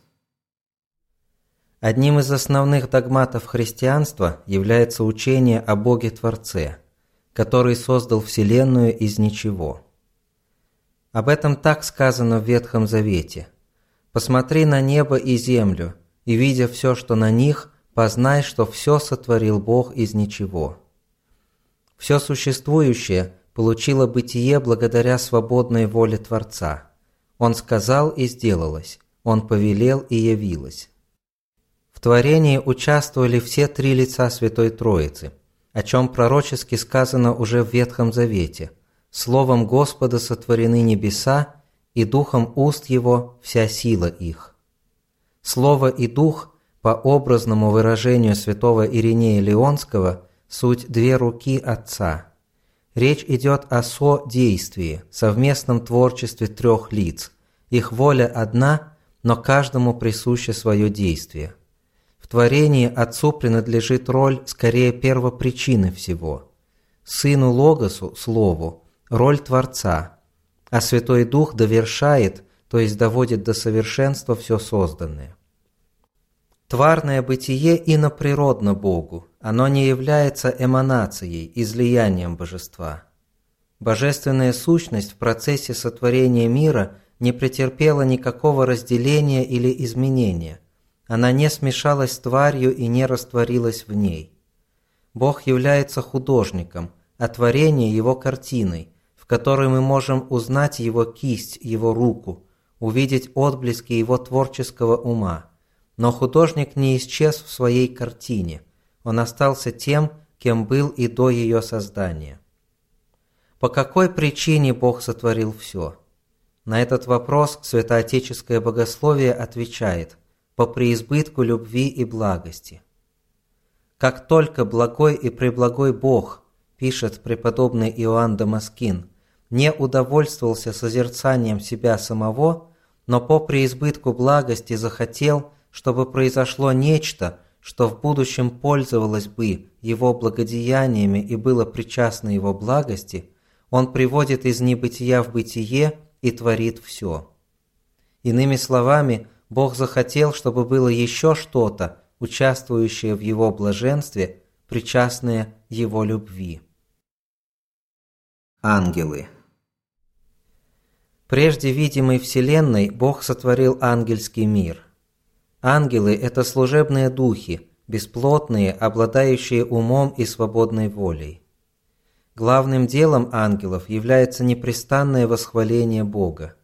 Одним из основных догматов христианства является учение о Боге-Творце, который создал Вселенную из ничего. Об этом так сказано в Ветхом Завете. «Посмотри на небо и землю, и, видя все, что на них, познай, что все сотворил Бог из ничего». Все существующее получило бытие благодаря свободной воле Творца. Он сказал и сделалось, Он повелел и явилось творении участвовали все три лица Святой Троицы, о чем пророчески сказано уже в Ветхом Завете. Словом Господа сотворены небеса, и духом уст Его вся сила их. Слово и дух, по образному выражению святого Иринея Леонского, суть две руки Отца. Речь идет о со-действии, совместном творчестве трех лиц. Их воля одна, но каждому присуще свое действие – в творении Отцу принадлежит роль скорее первопричины всего. Сыну Логосу, Слову, роль Творца, а Святой Дух довершает, то есть доводит до совершенства все созданное. Тварное бытие иноприродно Богу, оно не является эманацией, излиянием божества. Божественная сущность в процессе сотворения мира не претерпела никакого разделения или изменения, она не смешалась с тварью и не растворилась в ней. Бог является художником, а творение – его картиной, в которой мы можем узнать его кисть, его руку, увидеть отблески его творческого ума. Но художник не исчез в своей картине, он остался тем, кем был и до ее создания. По какой причине Бог сотворил все? На этот вопрос святоотеческое богословие отвечает – по преизбытку любви и благости. Как только благой и преблагой Бог, пишет преподобный Иоанн Дамаскин, не удовольствовался созерцанием себя самого, но по преизбытку благости захотел, чтобы произошло нечто, что в будущем пользовалось бы его благодеяниями и было причастно его благости, он приводит из небытия в бытие и творит все. Иными словами, Бог захотел, чтобы было еще что-то, участвующее в его блаженстве, причастное его любви. Ангелы Прежде видимой Вселенной Бог сотворил ангельский мир. Ангелы – это служебные духи, бесплотные, обладающие умом и свободной волей. Главным делом ангелов является непрестанное восхваление Бога.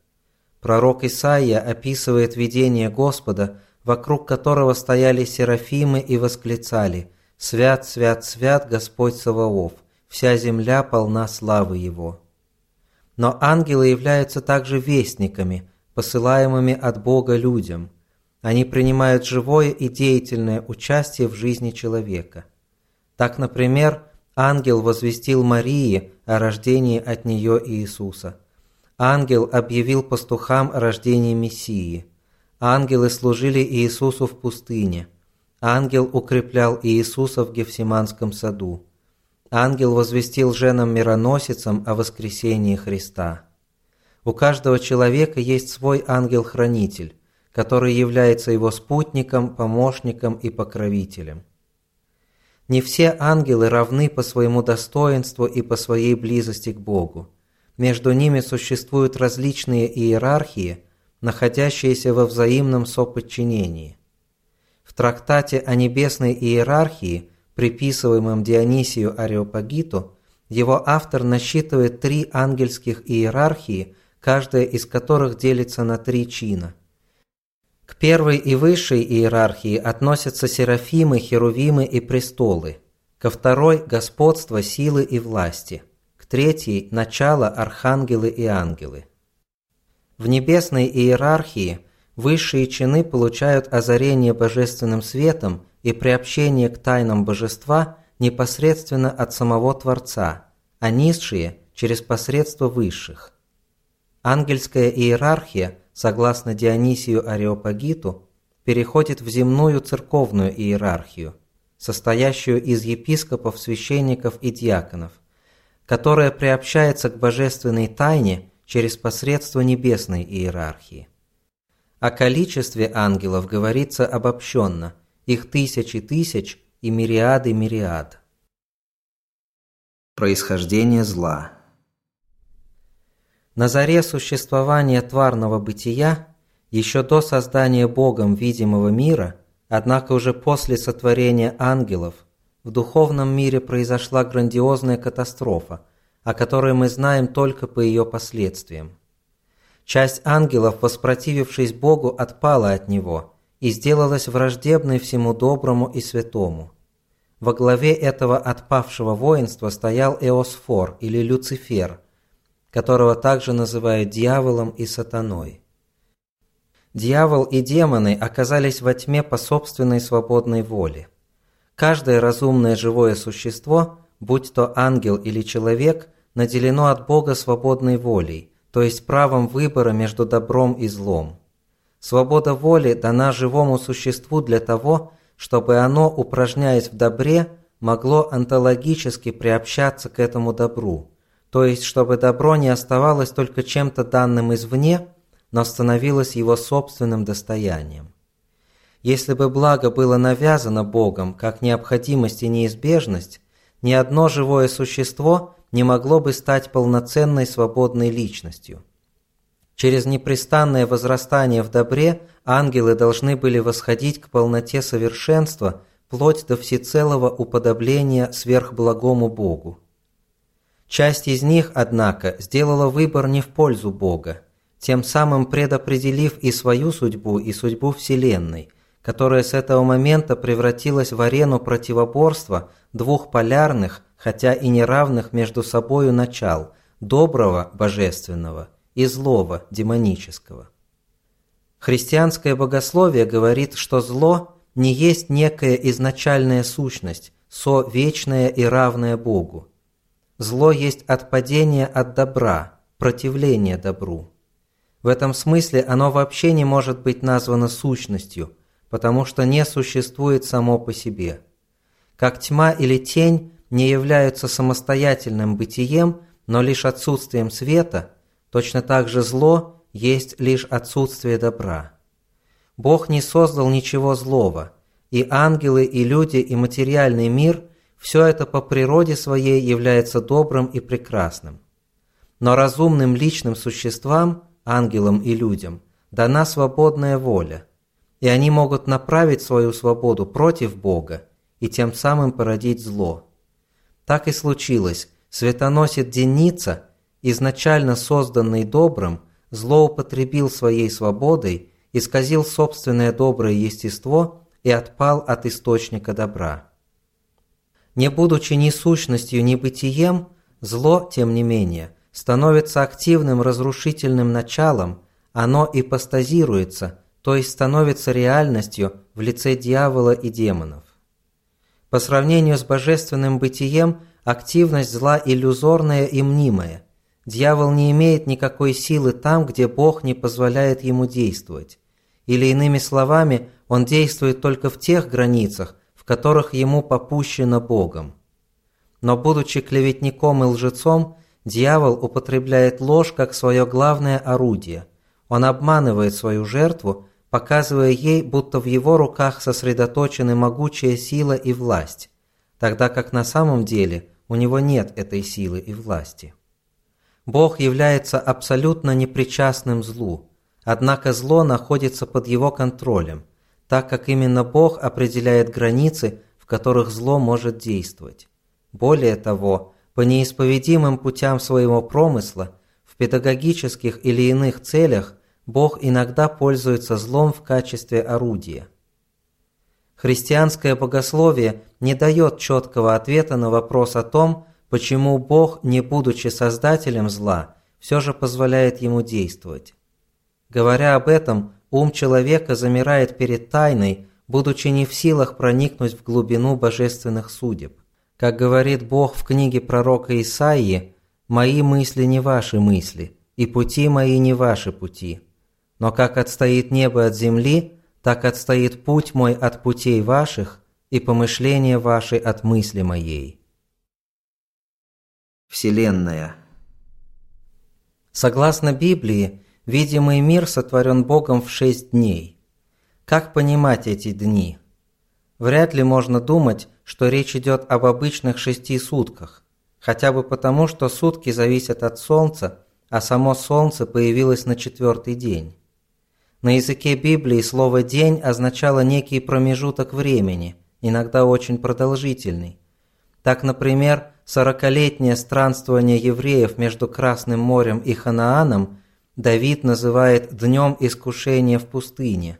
Пророк Исаия описывает видение Господа, вокруг которого стояли серафимы и восклицали «Свят, свят, свят Господь Саваоф, вся земля полна славы Его». Но ангелы являются также вестниками, посылаемыми от Бога людям. Они принимают живое и деятельное участие в жизни человека. Так, например, ангел возвестил Марии о рождении от нее Иисуса. Ангел объявил пастухам о рождении Мессии. Ангелы служили Иисусу в пустыне. Ангел укреплял Иисуса в Гефсиманском саду. Ангел возвестил женам-мироносицам о воскресении Христа. У каждого человека есть свой ангел-хранитель, который является его спутником, помощником и покровителем. Не все ангелы равны по своему достоинству и по своей близости к Богу. Между ними существуют различные иерархии, находящиеся во взаимном соподчинении. В трактате о небесной иерархии – приписываемым Дионисию Ареопагиту, его автор насчитывает три ангельских иерархии, каждая из которых делится на три чина. К первой и высшей иерархии относятся серафимы, херувимы и престолы, ко второй – господство, силы и власти, к третьей – начало, архангелы и ангелы. В небесной иерархии высшие чины получают озарение божественным светом и приобщение к тайнам божества непосредственно от самого Творца, а низшие – через посредство высших. Ангельская иерархия, согласно Дионисию Ареопагиту, переходит в земную церковную иерархию, состоящую из епископов, священников и диаконов, которая приобщается к божественной тайне через посредство небесной иерархии. О количестве ангелов говорится обобщенно, их тысячи тысяч и мириады мириад. Происхождение зла На заре существования тварного бытия, еще до создания Богом видимого мира, однако уже после сотворения ангелов, в духовном мире произошла грандиозная катастрофа, о которой мы знаем только по ее последствиям. Часть ангелов, воспротивившись Богу, отпала от Него – и сделалась враждебной всему доброму и святому. Во главе этого отпавшего воинства стоял Эосфор или Люцифер, которого также называют дьяволом и сатаной. Дьявол и демоны оказались во тьме по собственной свободной воле. Каждое разумное живое существо, будь то ангел или человек, наделено от Бога свободной волей, то есть правом выбора между добром и злом. Свобода воли дана живому существу для того, чтобы оно, упражняясь в добре, могло онтологически приобщаться к этому добру, то есть чтобы добро не оставалось только чем-то данным извне, но становилось его собственным достоянием. Если бы благо было навязано Богом как необходимость и неизбежность, ни одно живое существо не могло бы стать полноценной свободной личностью. Через непрестанное возрастание в добре ангелы должны были восходить к полноте совершенства, вплоть до всецелого уподобления сверхблагому Богу. Часть из них, однако, сделала выбор не в пользу Бога, тем самым предопределив и свою судьбу, и судьбу Вселенной, которая с этого момента превратилась в арену противоборства двух полярных, хотя и неравных между собою начал – доброго, божественного – и злого, демонического. Христианское богословие говорит, что зло не есть некая изначальная сущность, со вечная и равная Богу. Зло есть отпадение от добра, противление добру. В этом смысле оно вообще не может быть названо сущностью, потому что не существует само по себе. Как тьма или тень не являются самостоятельным бытием, но лишь отсутствием света, точно так же зло есть лишь отсутствие добра. Бог не создал ничего злого, и ангелы, и люди, и материальный мир – все это по природе своей является добрым и прекрасным. Но разумным личным существам, ангелам и людям, дана свободная воля, и они могут направить свою свободу против Бога и тем самым породить зло. Так и случилось, светоносит Деница, изначально созданный добрым, злоупотребил своей свободой, исказил собственное доброе естество и отпал от источника добра. Не будучи ни сущностью, ни бытием, зло, тем не менее, становится активным разрушительным началом, оно ипостазируется, то есть становится реальностью в лице дьявола и демонов. По сравнению с божественным бытием, активность зла иллюзорная и мнимая. Дьявол не имеет никакой силы там, где Бог не позволяет ему действовать. Или иными словами, он действует только в тех границах, которых ему попущено Богом. Но будучи клеветником и лжецом, дьявол употребляет ложь как свое главное орудие. Он обманывает свою жертву, показывая ей, будто в его руках сосредоточены могучая сила и власть, тогда как на самом деле у него нет этой силы и власти. Бог является абсолютно непричастным злу, однако зло находится под его контролем, так как именно Бог определяет границы, в которых зло может действовать. Более того, по неисповедимым путям своего промысла, в педагогических или иных целях Бог иногда пользуется злом в качестве орудия. Христианское богословие не дает четкого ответа на вопрос о том, почему Бог, не будучи создателем зла, все же позволяет ему действовать. Говоря об этом, ум человека замирает перед тайной, будучи не в силах проникнуть в глубину божественных судеб. Как говорит Бог в книге пророка Исаии, «Мои мысли не ваши мысли, и пути мои не ваши пути». Но как отстоит небо от земли, так отстоит путь мой от путей ваших и помышления ваши от мысли моей. Вселенная Согласно Библии, видимый мир сотворен Богом в шесть дней. Как понимать эти дни? Вряд ли можно думать, что речь идет об обычных шести сутках, хотя бы потому, что сутки зависят от Солнца, а само Солнце появилось на четвертый день. На языке Библии слово «день» означало некий промежуток времени, иногда очень продолжительный. Так, например, сорокалетнее странствование евреев между Красным морем и Ханааном Давид называет «днем искушения в пустыне».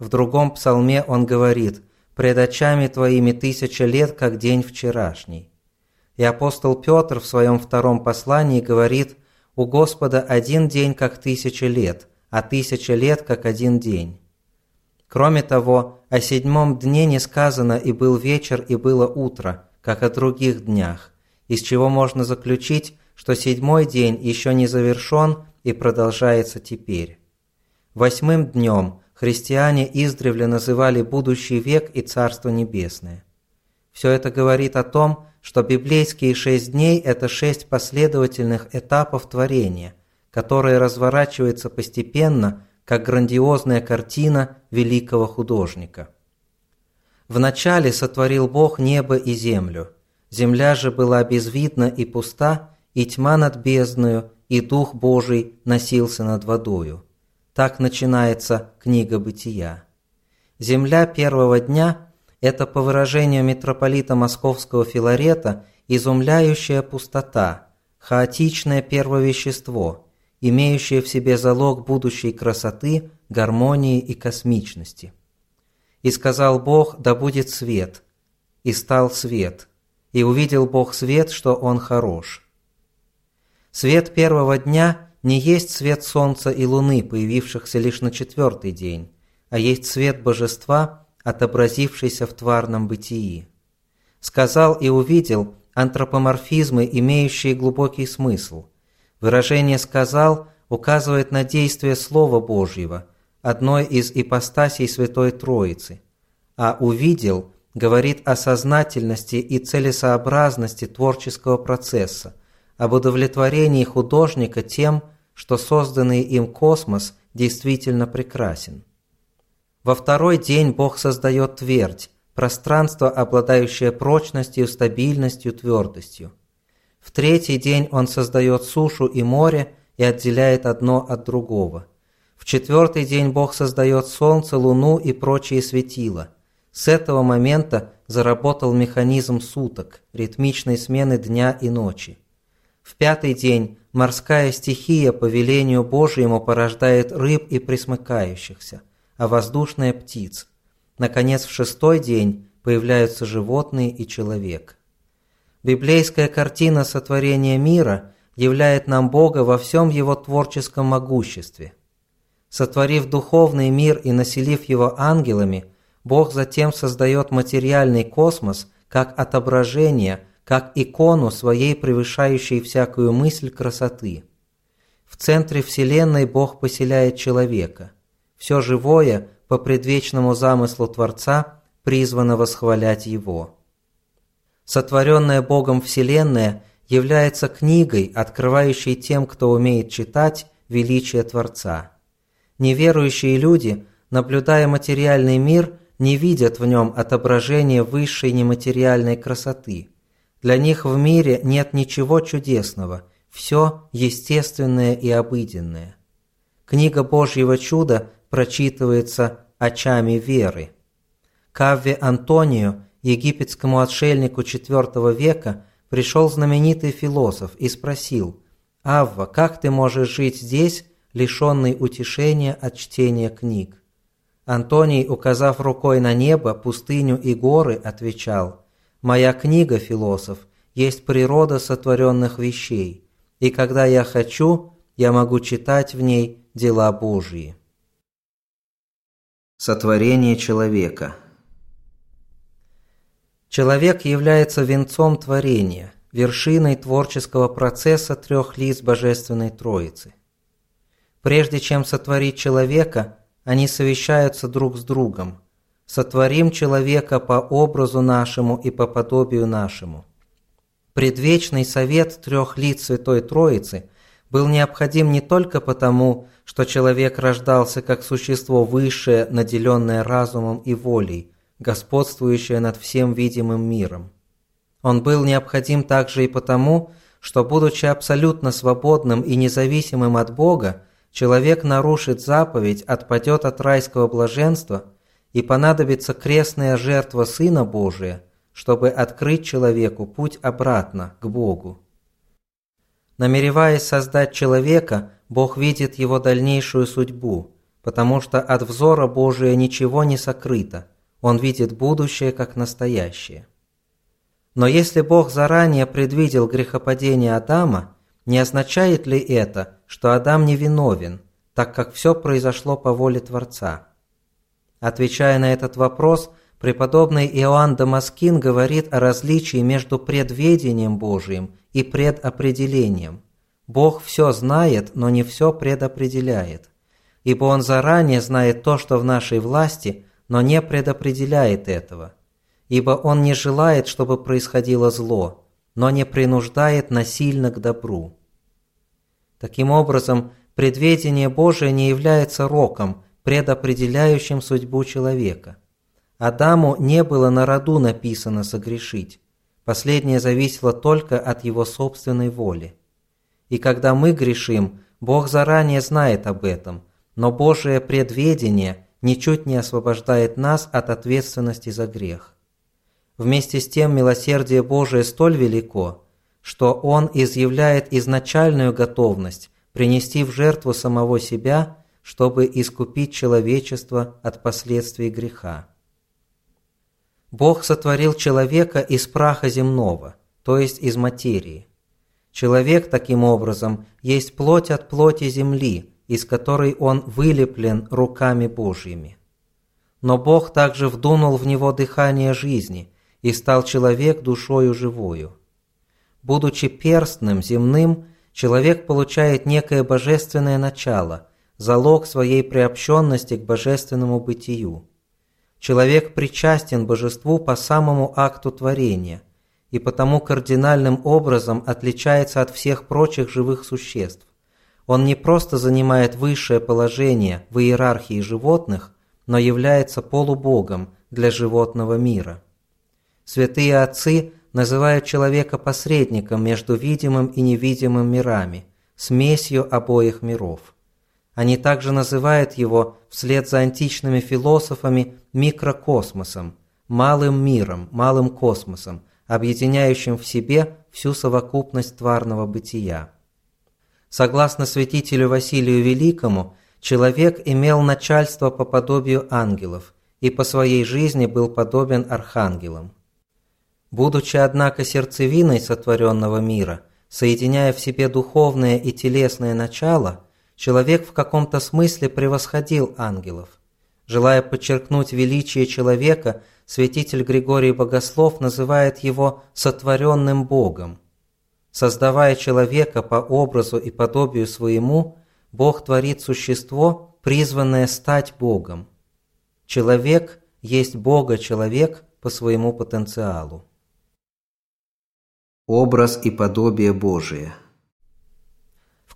В другом псалме он говорит «пред очами твоими тысяча лет, как день вчерашний». И апостол Петр в своем втором послании говорит «у Господа один день, как тысяча лет, а тысяча лет как один день. Кроме того, о седьмом дне не сказано «и был вечер, и было утро», как о других днях, из чего можно заключить, что седьмой день еще не завершен и продолжается теперь. Восьмым днем христиане издревле называли будущий век и Царство Небесное. Все это говорит о том, что библейские шесть дней – это шесть последовательных этапов творения – которое разворачивается постепенно, как грандиозная картина великого художника. Вначале сотворил Бог небо и землю. Земля же была безвидна и пуста, и тьма над бездною, и Дух Божий носился над водою. Так начинается книга Бытия. Земля первого дня – это, по выражению митрополита Московского Филарета, изумляющая пустота, хаотичное первовещество – имеющее в себе залог будущей красоты, гармонии и космичности. «И сказал Бог, да будет свет, и стал свет, и увидел Бог свет, что он хорош». Свет первого дня не есть свет солнца и луны, появившихся лишь на четвертый день, а есть свет божества, отобразившийся в тварном бытии. Сказал и увидел антропоморфизмы, имеющие глубокий смысл – Выражение «сказал» указывает на действие Слова Божьего, одной из ипостасей Святой Троицы, а «увидел» говорит о сознательности и целесообразности творческого процесса, об удовлетворении художника тем, что созданный им космос действительно прекрасен. Во второй день Бог создает твердь, пространство, обладающее прочностью, стабильностью, твердостью. В третий день Он создает сушу и море и отделяет одно от другого. В четвертый день Бог создает солнце, луну и прочие светила. С этого момента заработал механизм суток, ритмичной смены дня и ночи. В пятый день морская стихия по велению Божьему порождает рыб и присмыкающихся, а воздушная – птиц. Наконец, в шестой день появляются животные и человек. Библейская картина сотворения мира являет нам Бога во всем Его творческом могуществе. Сотворив духовный мир и населив его ангелами, Бог затем создает материальный космос как отображение, как икону своей превышающей всякую мысль красоты. В центре Вселенной Бог поселяет человека. Все живое по предвечному замыслу Творца призвано восхвалять Его. Сотворенная Богом Вселенная является книгой, открывающей тем, кто умеет читать, величие Творца. Неверующие люди, наблюдая материальный мир, не видят в нем отображения высшей нематериальной красоты. Для них в мире нет ничего чудесного, все естественное и обыденное. Книга Божьего чуда прочитывается очами веры. Кавве Антонию египетскому отшельнику IV века пришел знаменитый философ и спросил, «Авва, как ты можешь жить здесь, лишенный утешения от чтения книг?» Антоний, указав рукой на небо, пустыню и горы, отвечал, «Моя книга, философ, есть природа сотворенных вещей, и когда я хочу, я могу читать в ней дела Божьи». Сотворение человека – Человек является венцом творения, вершиной творческого процесса трех лиц Божественной Троицы. Прежде чем сотворить человека, они совещаются друг с другом. Сотворим человека по образу нашему и по подобию нашему. Предвечный совет трех лиц Святой Троицы был необходим не только потому, что человек рождался как существо высшее, наделенное разумом и волей, господствующее над всем видимым миром. Он был необходим также и потому, что, будучи абсолютно свободным и независимым от Бога, человек нарушит заповедь, отпадет от райского блаженства и понадобится крестная жертва Сына Божия, чтобы открыть человеку путь обратно к Богу. Намереваясь создать человека, Бог видит его дальнейшую судьбу, потому что от взора Божия ничего не сокрыто – он видит будущее как настоящее. Но если Бог заранее предвидел грехопадение Адама, не означает ли это, что Адам не виновен, так как все произошло по воле Творца? Отвечая на этот вопрос, преподобный Иоанн Дамаскин говорит о различии между предведением Божиим и предопределением. Бог все знает, но не все предопределяет. Ибо Он заранее знает то, что в нашей власти – но не предопределяет этого, ибо Он не желает, чтобы происходило зло, но не принуждает насильно к добру. Таким образом, предведение Божие не является роком, предопределяющим судьбу человека. Адаму не было на роду написано согрешить. Последнее зависело только от его собственной воли. И когда мы грешим, Бог заранее знает об этом, но Божие предведение ничуть не освобождает нас от ответственности за грех. Вместе с тем милосердие Божие столь велико, что Он изъявляет изначальную готовность принести в жертву самого себя, чтобы искупить человечество от последствий греха. Бог сотворил человека из праха земного, то есть из материи. Человек, таким образом, есть плоть от плоти земли, из которой он вылеплен руками Божьими. Но Бог также вдунул в него дыхание жизни, и стал человек душою живою. Будучи перстным, земным, человек получает некое божественное начало, залог своей приобщенности к божественному бытию. Человек причастен божеству по самому акту творения и потому кардинальным образом отличается от всех прочих живых существ. Он не просто занимает высшее положение в иерархии животных, но является полубогом для животного мира. Святые отцы называют человека посредником между видимым и невидимым мирами, смесью обоих миров. Они также называют его, вслед за античными философами, микрокосмосом, малым миром, малым космосом, объединяющим в себе всю совокупность тварного бытия. Согласно святителю Василию Великому, человек имел начальство по подобию ангелов и по своей жизни был подобен архангелам. Будучи, однако, сердцевиной сотворенного мира, соединяя в себе духовное и телесное начало, человек в каком-то смысле превосходил ангелов. Желая подчеркнуть величие человека, святитель Григорий Богослов называет его «сотворенным Богом». Создавая человека по образу и подобию своему, Бог творит существо, призванное стать Богом. Человек есть Бога-человек по своему потенциалу образ и подобие Божие.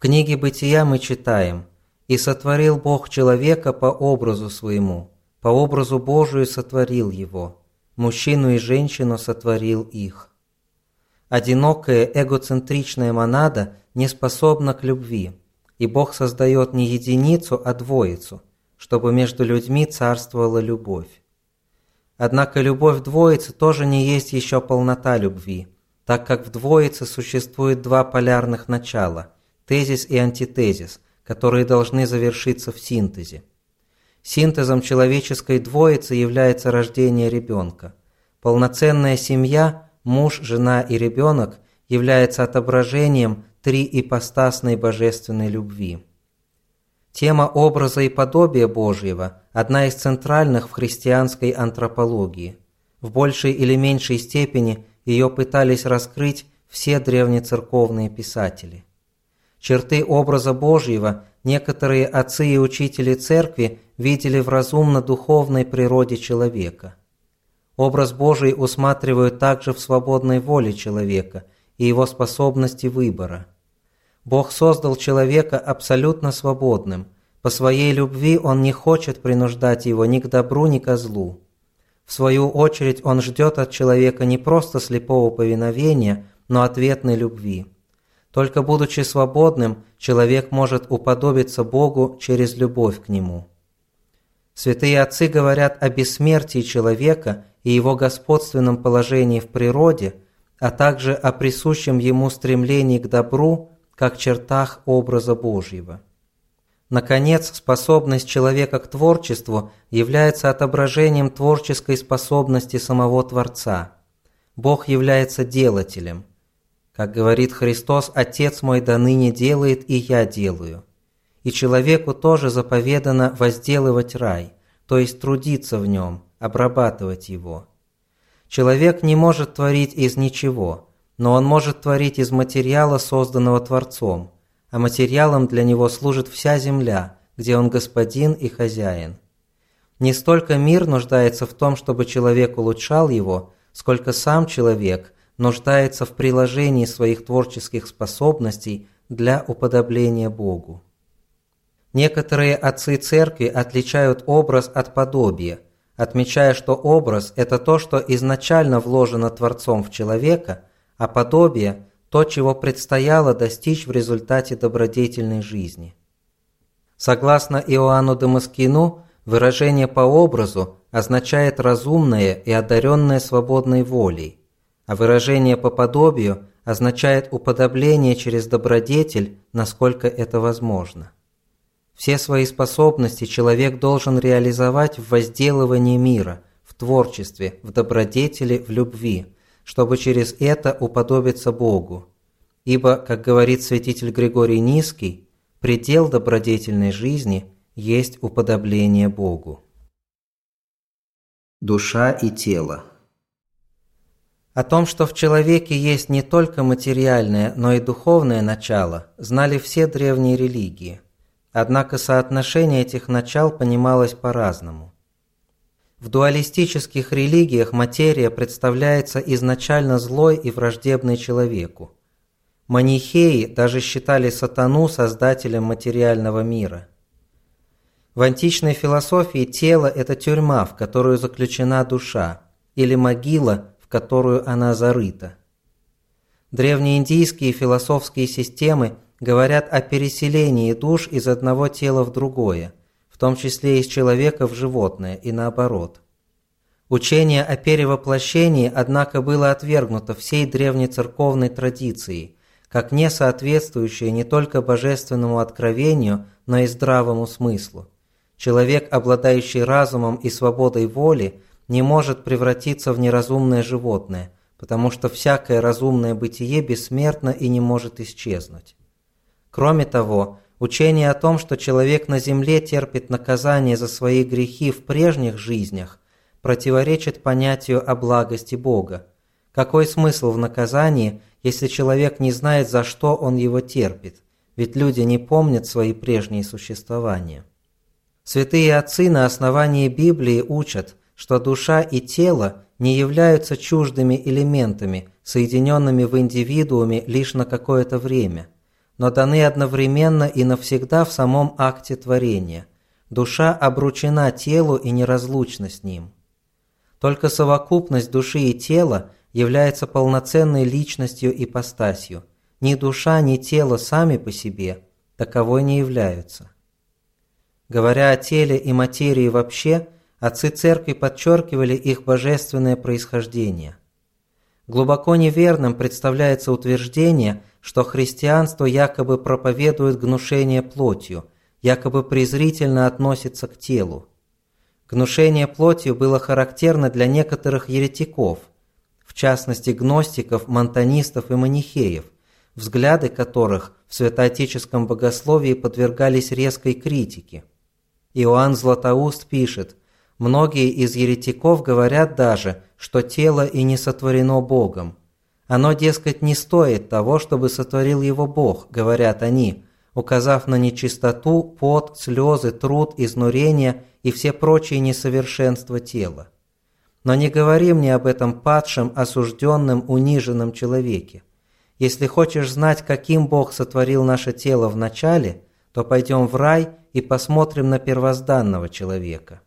Книге «Бытия» мы читаем «И сотворил Бог человека по образу своему, по образу Божию сотворил его, мужчину и женщину сотворил их». Одинокая эгоцентричная монада не способна к любви, и Бог создает не единицу, а двоицу, чтобы между людьми царствовала любовь. Однако любовь двоицы тоже не есть еще полнота любви – так как в двоице существует два полярных начала – тезис и антитезис, которые должны завершиться в синтезе. Синтезом человеческой двоицы является рождение ребенка. Полноценная семья, муж, жена и ребенок является отображением триипостасной божественной любви. Тема образа и подобия Божьего – одна из центральных в христианской антропологии. В большей или меньшей степени – ее пытались раскрыть все древнецерковные писатели. Черты образа Божьего некоторые отцы и учители церкви видели в разумно-духовной природе человека. Образ Божий усматривают также в свободной воле человека и его способности выбора. Бог создал человека абсолютно свободным. По своей любви Он не хочет принуждать его ни к добру, ни к злу. В свою очередь он ждет от человека не просто слепого повиновения, но ответной любви. Только будучи свободным, человек может уподобиться Богу через любовь к Нему. Святые отцы говорят о бессмертии человека и его господственном положении в природе, а также о присущем ему стремлении к добру, как чертах образа Божьего. Наконец, способность человека к творчеству является отображением творческой способности самого Творца. Бог является делателем. Как говорит Христос, «Отец мой до ныне делает, и я делаю». И человеку тоже заповедано возделывать рай, то есть трудиться в нем, обрабатывать его. Человек не может творить из ничего, но он может творить из материала, созданного Творцом – а материалом для него служит вся земля, где он господин и хозяин. Не столько мир нуждается в том, чтобы человек улучшал его, сколько сам человек нуждается в приложении своих творческих способностей для уподобления Богу. Некоторые отцы церкви отличают образ от подобия, отмечая, что образ – это то, что изначально вложено Творцом в человека, а подобие – то, чего предстояло достичь в результате добродетельной жизни. Согласно Иоанну Дамаскину, выражение по образу означает разумное и одаренное свободной волей, а выражение по подобию означает уподобление через добродетель, насколько это возможно. Все свои способности человек должен реализовать в возделывании мира, в творчестве, в добродетели, в любви – чтобы через это уподобиться Богу. Ибо, как говорит святитель Григорий Низкий, предел добродетельной жизни есть уподобление Богу. Душа и тело О том, что в человеке есть не только материальное, но и духовное начало, знали все древние религии. Однако соотношение этих начал понималось по-разному. В дуалистических религиях материя представляется изначально злой и враждебной человеку. Манихеи даже считали сатану создателем материального мира. В античной философии тело – это тюрьма, в которую заключена душа, или могила, которую она зарыта. Древнеиндийские философские системы говорят о переселении душ из одного тела в другое, в том числе из человека в животное и наоборот. Учение о перевоплощении, однако, было отвергнуто всей древнецерковной традицией, как не соответствующее не только божественному откровению, но и здравому смыслу. Человек, обладающий разумом и свободой воли, не может превратиться в неразумное животное, потому что всякое разумное бытие бессмертно и не может исчезнуть. Кроме того, учение о том, что человек на земле терпит наказание за свои грехи в прежних жизнях, противоречит понятию о благости Бога. Какой смысл в наказании, если человек не знает, за что он его терпит? Ведь люди не помнят свои прежние существования. Святые отцы на основании Библии учат – что душа и тело не являются чуждыми элементами, соединенными в индивидууме лишь на какое-то время, но даны одновременно и навсегда в самом акте творения. Душа обручена телу и неразлучна с ним. Только совокупность души и тела является полноценной личностью и постасью. Ни душа, ни тело сами по себе таковой не являются. Говоря о теле и материи вообще – Отцы церкви подчеркивали их божественное происхождение. Глубоко неверным представляется утверждение, что христианство якобы проповедует гнушение плотью, якобы презрительно относится к телу. Гнушение плотью было характерно для некоторых еретиков, в частности гностиков, монтанистов и манихеев, взгляды которых в святоотеческом богословии подвергались резкой критике. Иоанн Златоуст пишет – Многие из еретиков говорят даже, что тело и не сотворено Богом. Оно, дескать, не стоит того, чтобы сотворил его Бог, говорят они, указав на нечистоту, пот, слезы, труд, изнурение и все прочие несовершенства тела. Но не говори мне об этом падшем, осужденном, униженном человеке. Если хочешь знать, каким Бог сотворил наше тело в начале, то пойдем в рай и посмотрим на первозданного человека.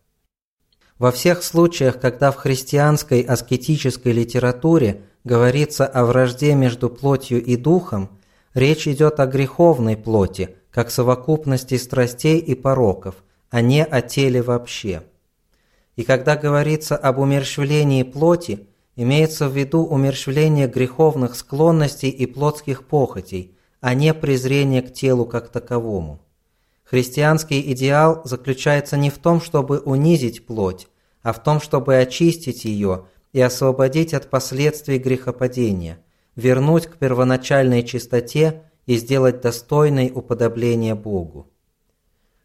Во всех случаях, когда в христианской аскетической литературе говорится о вражде между плотью и духом, речь идет о греховной плоти, как совокупности страстей и пороков, а не о теле вообще. И когда говорится об умерщвлении плоти, имеется в виду умерщвление греховных склонностей и плотских похотей, а не презрение к телу как таковому. Христианский идеал заключается не в том, чтобы унизить плоть, а в том, чтобы очистить ее и освободить от последствий грехопадения, вернуть к первоначальной чистоте и сделать достойной уподобления Богу.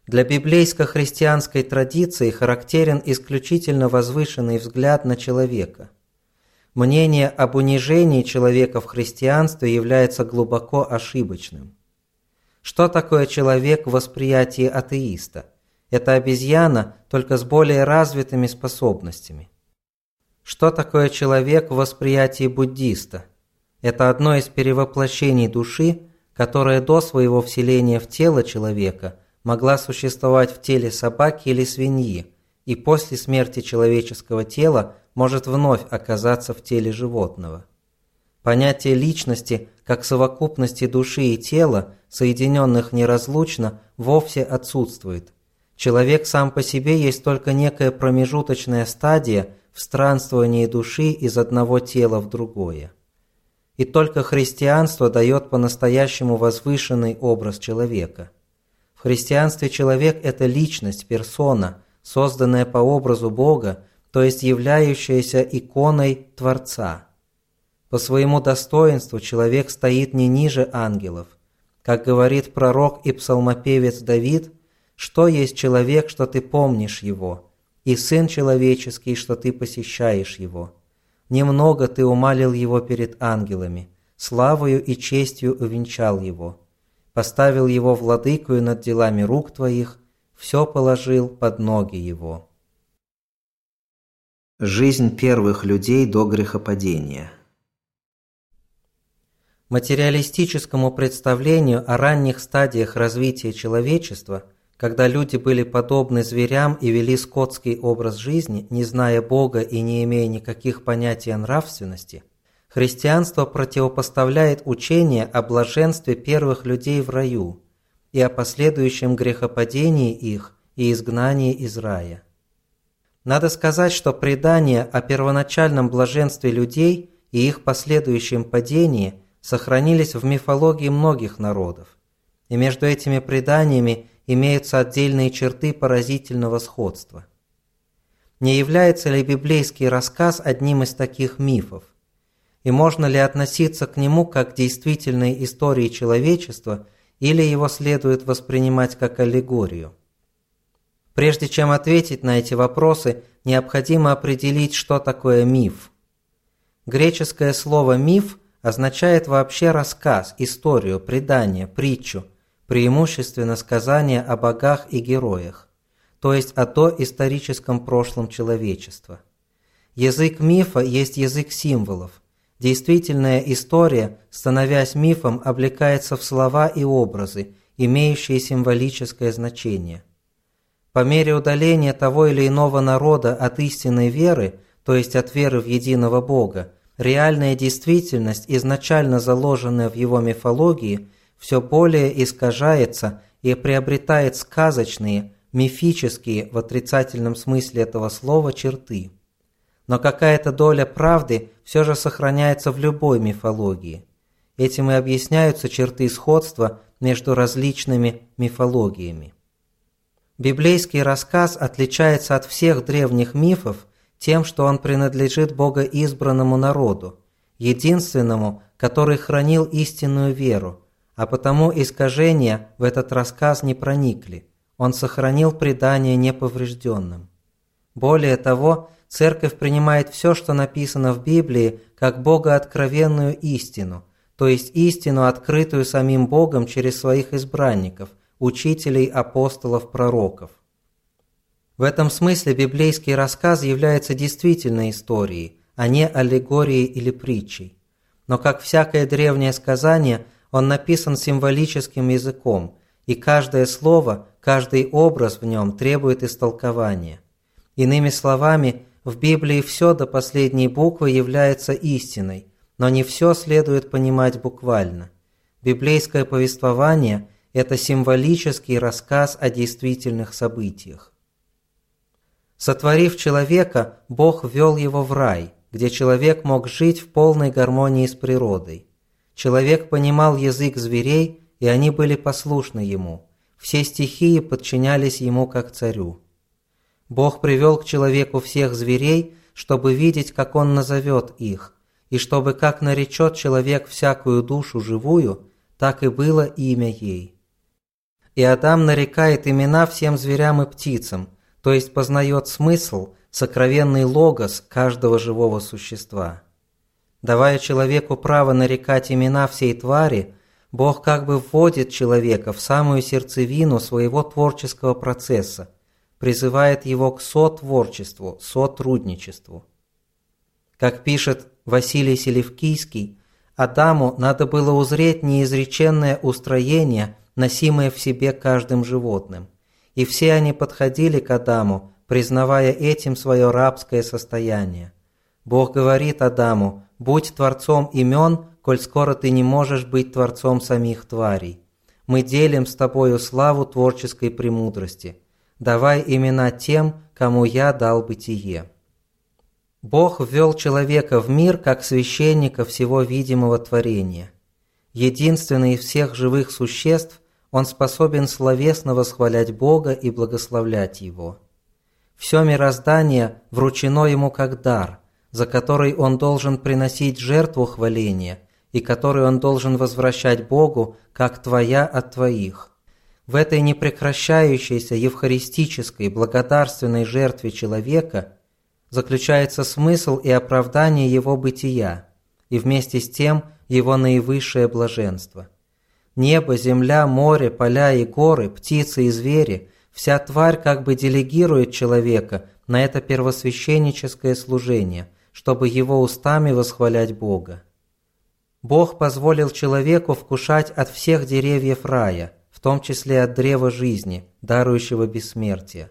Для библейско-христианской традиции характерен исключительно возвышенный взгляд на человека. Мнение об унижении человека в христианстве является глубоко ошибочным. Что такое человек в восприятии атеиста? Это обезьяна, только с более развитыми способностями. Что такое человек в восприятии буддиста? Это одно из перевоплощений души, которая до своего вселения в тело человека могла существовать в теле собаки или свиньи, и после смерти человеческого тела может вновь оказаться в теле животного. Понятие личности как совокупности души и тела, соединенных неразлучно, вовсе отсутствует. Человек сам по себе есть только некая промежуточная стадия в странствовании души из одного тела в другое. И только христианство дает по-настоящему возвышенный образ человека. В христианстве человек – это личность, персона, созданная по образу Бога, то есть являющаяся иконой Творца – по своему достоинству человек стоит не ниже ангелов. Как говорит пророк и псалмопевец Давид, что есть человек, что ты помнишь его, и сын человеческий, что ты посещаешь его. немного ты умалил его перед ангелами, славою и честью увенчал его. Поставил его владыкою над делами рук твоих, все положил под ноги его. Жизнь первых людей до грехопадения – Материалистическому представлению о ранних стадиях развития человечества, когда люди были подобны зверям и вели скотский образ жизни, не зная Бога и не имея никаких понятий о нравственности, христианство противопоставляет учение о блаженстве первых людей в раю и о последующем грехопадении их и изгнании из рая. Надо сказать, что предание о первоначальном блаженстве людей и их последующем падении – сохранились в мифологии многих народов, и между этими преданиями имеются отдельные черты поразительного сходства. Не является ли библейский рассказ одним из таких мифов? И можно ли относиться к нему как к действительной истории человечества, или его следует воспринимать как аллегорию? Прежде чем ответить на эти вопросы, необходимо определить, что такое миф. Греческое слово «миф» означает вообще рассказ, историю, предание, притчу, преимущественно сказание о богах и героях, то есть о доисторическом прошлом человечества. Язык мифа есть язык символов. Действительная история, становясь мифом, облекается в слова и образы, имеющие символическое значение. По мере удаления того или иного народа от истинной веры, то есть от веры в единого Бога, реальная действительность, изначально заложенная в его мифологии, все более искажается и приобретает сказочные, мифические в отрицательном смысле этого слова черты. Но какая-то доля правды все же сохраняется в любой мифологии. Этим и объясняются черты сходства между различными мифологиями. Библейский рассказ отличается от всех древних мифов тем, что он принадлежит богоизбранному народу, единственному, который хранил истинную веру, а потому искажения в этот рассказ не проникли. Он сохранил предание неповрежденным. Более того, Церковь принимает все, что написано в Библии, как богооткровенную истину, то есть истину, открытую самим Богом через своих избранников, учителей, апостолов, пророков. В этом смысле библейский рассказ является действительной историей, а не аллегорией или притчей. Но как всякое древнее сказание, он написан символическим языком, и каждое слово, каждый образ в нем требует истолкования. Иными словами, в Библии все до последней буквы является истиной, но не все следует понимать буквально. Библейское повествование – это символический рассказ о действительных событиях. Сотворив человека, Бог ввел его в рай, где человек мог жить в полной гармонии с природой. Человек понимал язык зверей, и они были послушны ему. Все стихии подчинялись ему как царю. Бог привел к человеку всех зверей, чтобы видеть, как он назовет их, и чтобы как наречет человек всякую душу живую, так и было имя ей. И Адам нарекает имена всем зверям и птицам, то есть познает смысл, сокровенный логос каждого живого существа. Давая человеку право нарекать имена всей твари, Бог как бы вводит человека в самую сердцевину своего творческого процесса, призывает его к сотворчеству, сотрудничеству. Как пишет Василий Селевкийский, Адаму надо было узреть неизреченное устроение, носимое в себе каждым животным и все они подходили к Адаму, признавая этим свое рабское состояние. Бог говорит Адаму, «Будь творцом имен, коль скоро ты не можешь быть творцом самих тварей. Мы делим с тобою славу творческой премудрости. Давай имена тем, кому я дал бытие». Бог ввел человека в мир как священника всего видимого творения. Единственный из всех живых существ, он способен словесно восхвалять Бога и благословлять Его. Все мироздание вручено ему как дар, за который он должен приносить жертву хваления и который он должен возвращать Богу, как твоя от твоих. В этой непрекращающейся евхаристической благодарственной жертве человека заключается смысл и оправдание его бытия, и вместе с тем его наивысшее блаженство. Небо, земля, море, поля и горы, птицы и звери – вся тварь как бы делегирует человека на это первосвященническое служение, чтобы его устами восхвалять Бога. Бог позволил человеку вкушать от всех деревьев рая, в том числе от древа жизни, дарующего бессмертие.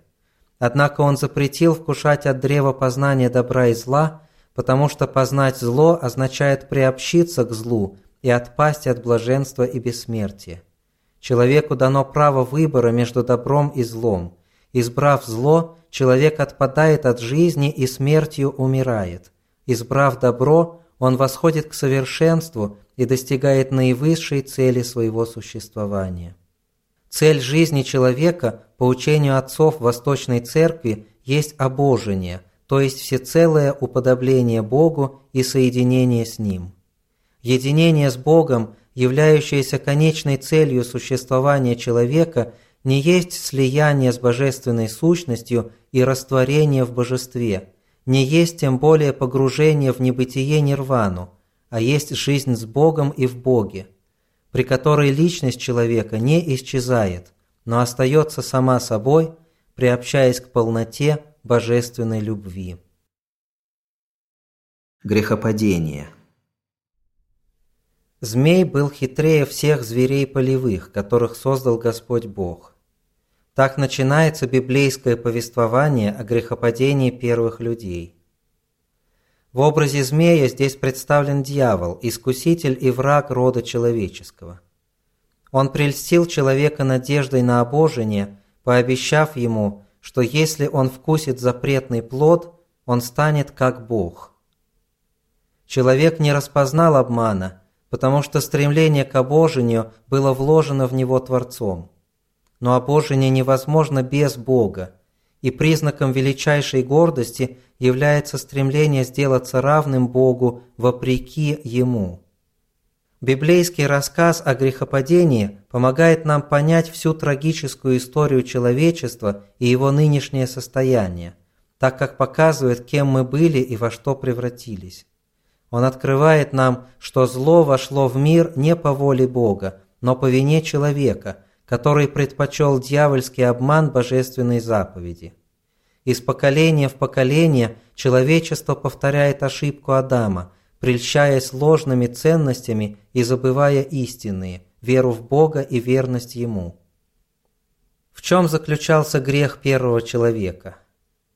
Однако Он запретил вкушать от древа познания добра и зла, потому что познать зло означает приобщиться к злу и отпасть от блаженства и бессмертия. Человеку дано право выбора между добром и злом. Избрав зло, человек отпадает от жизни и смертью умирает. Избрав добро, он восходит к совершенству и достигает наивысшей цели своего существования. Цель жизни человека, по учению отцов Восточной Церкви, есть обожение, то есть всецелое уподобление Богу и соединение с Ним. Единение с Богом, являющееся конечной целью существования человека, не есть слияние с божественной сущностью и растворение в божестве, не есть тем более погружение в небытие нирвану, а есть жизнь с Богом и в Боге, при которой личность человека не исчезает, но остается сама собой, приобщаясь к полноте божественной любви. Грехопадение – Змей был хитрее всех зверей полевых, которых создал Господь Бог. Так начинается библейское повествование о грехопадении первых людей. В образе змея здесь представлен дьявол, искуситель и враг рода человеческого. Он прельстил человека надеждой на обожение, пообещав ему, что если он вкусит запретный плод, он станет как Бог. Человек не распознал обмана – потому что стремление к обожению было вложено в него Творцом. Но обожение невозможно без Бога, и признаком величайшей гордости является стремление сделаться равным Богу вопреки Ему. Библейский рассказ о грехопадении помогает нам понять всю трагическую историю человечества и его нынешнее состояние, так как показывает, кем мы были и во что превратились. Он открывает нам, что зло вошло в мир не по воле Бога, но по вине человека, который предпочел дьявольский обман божественной заповеди. Из поколения в поколение человечество повторяет ошибку Адама, прельщаясь ложными ценностями и забывая истинные, веру в Бога и верность Ему. В чем заключался грех первого человека?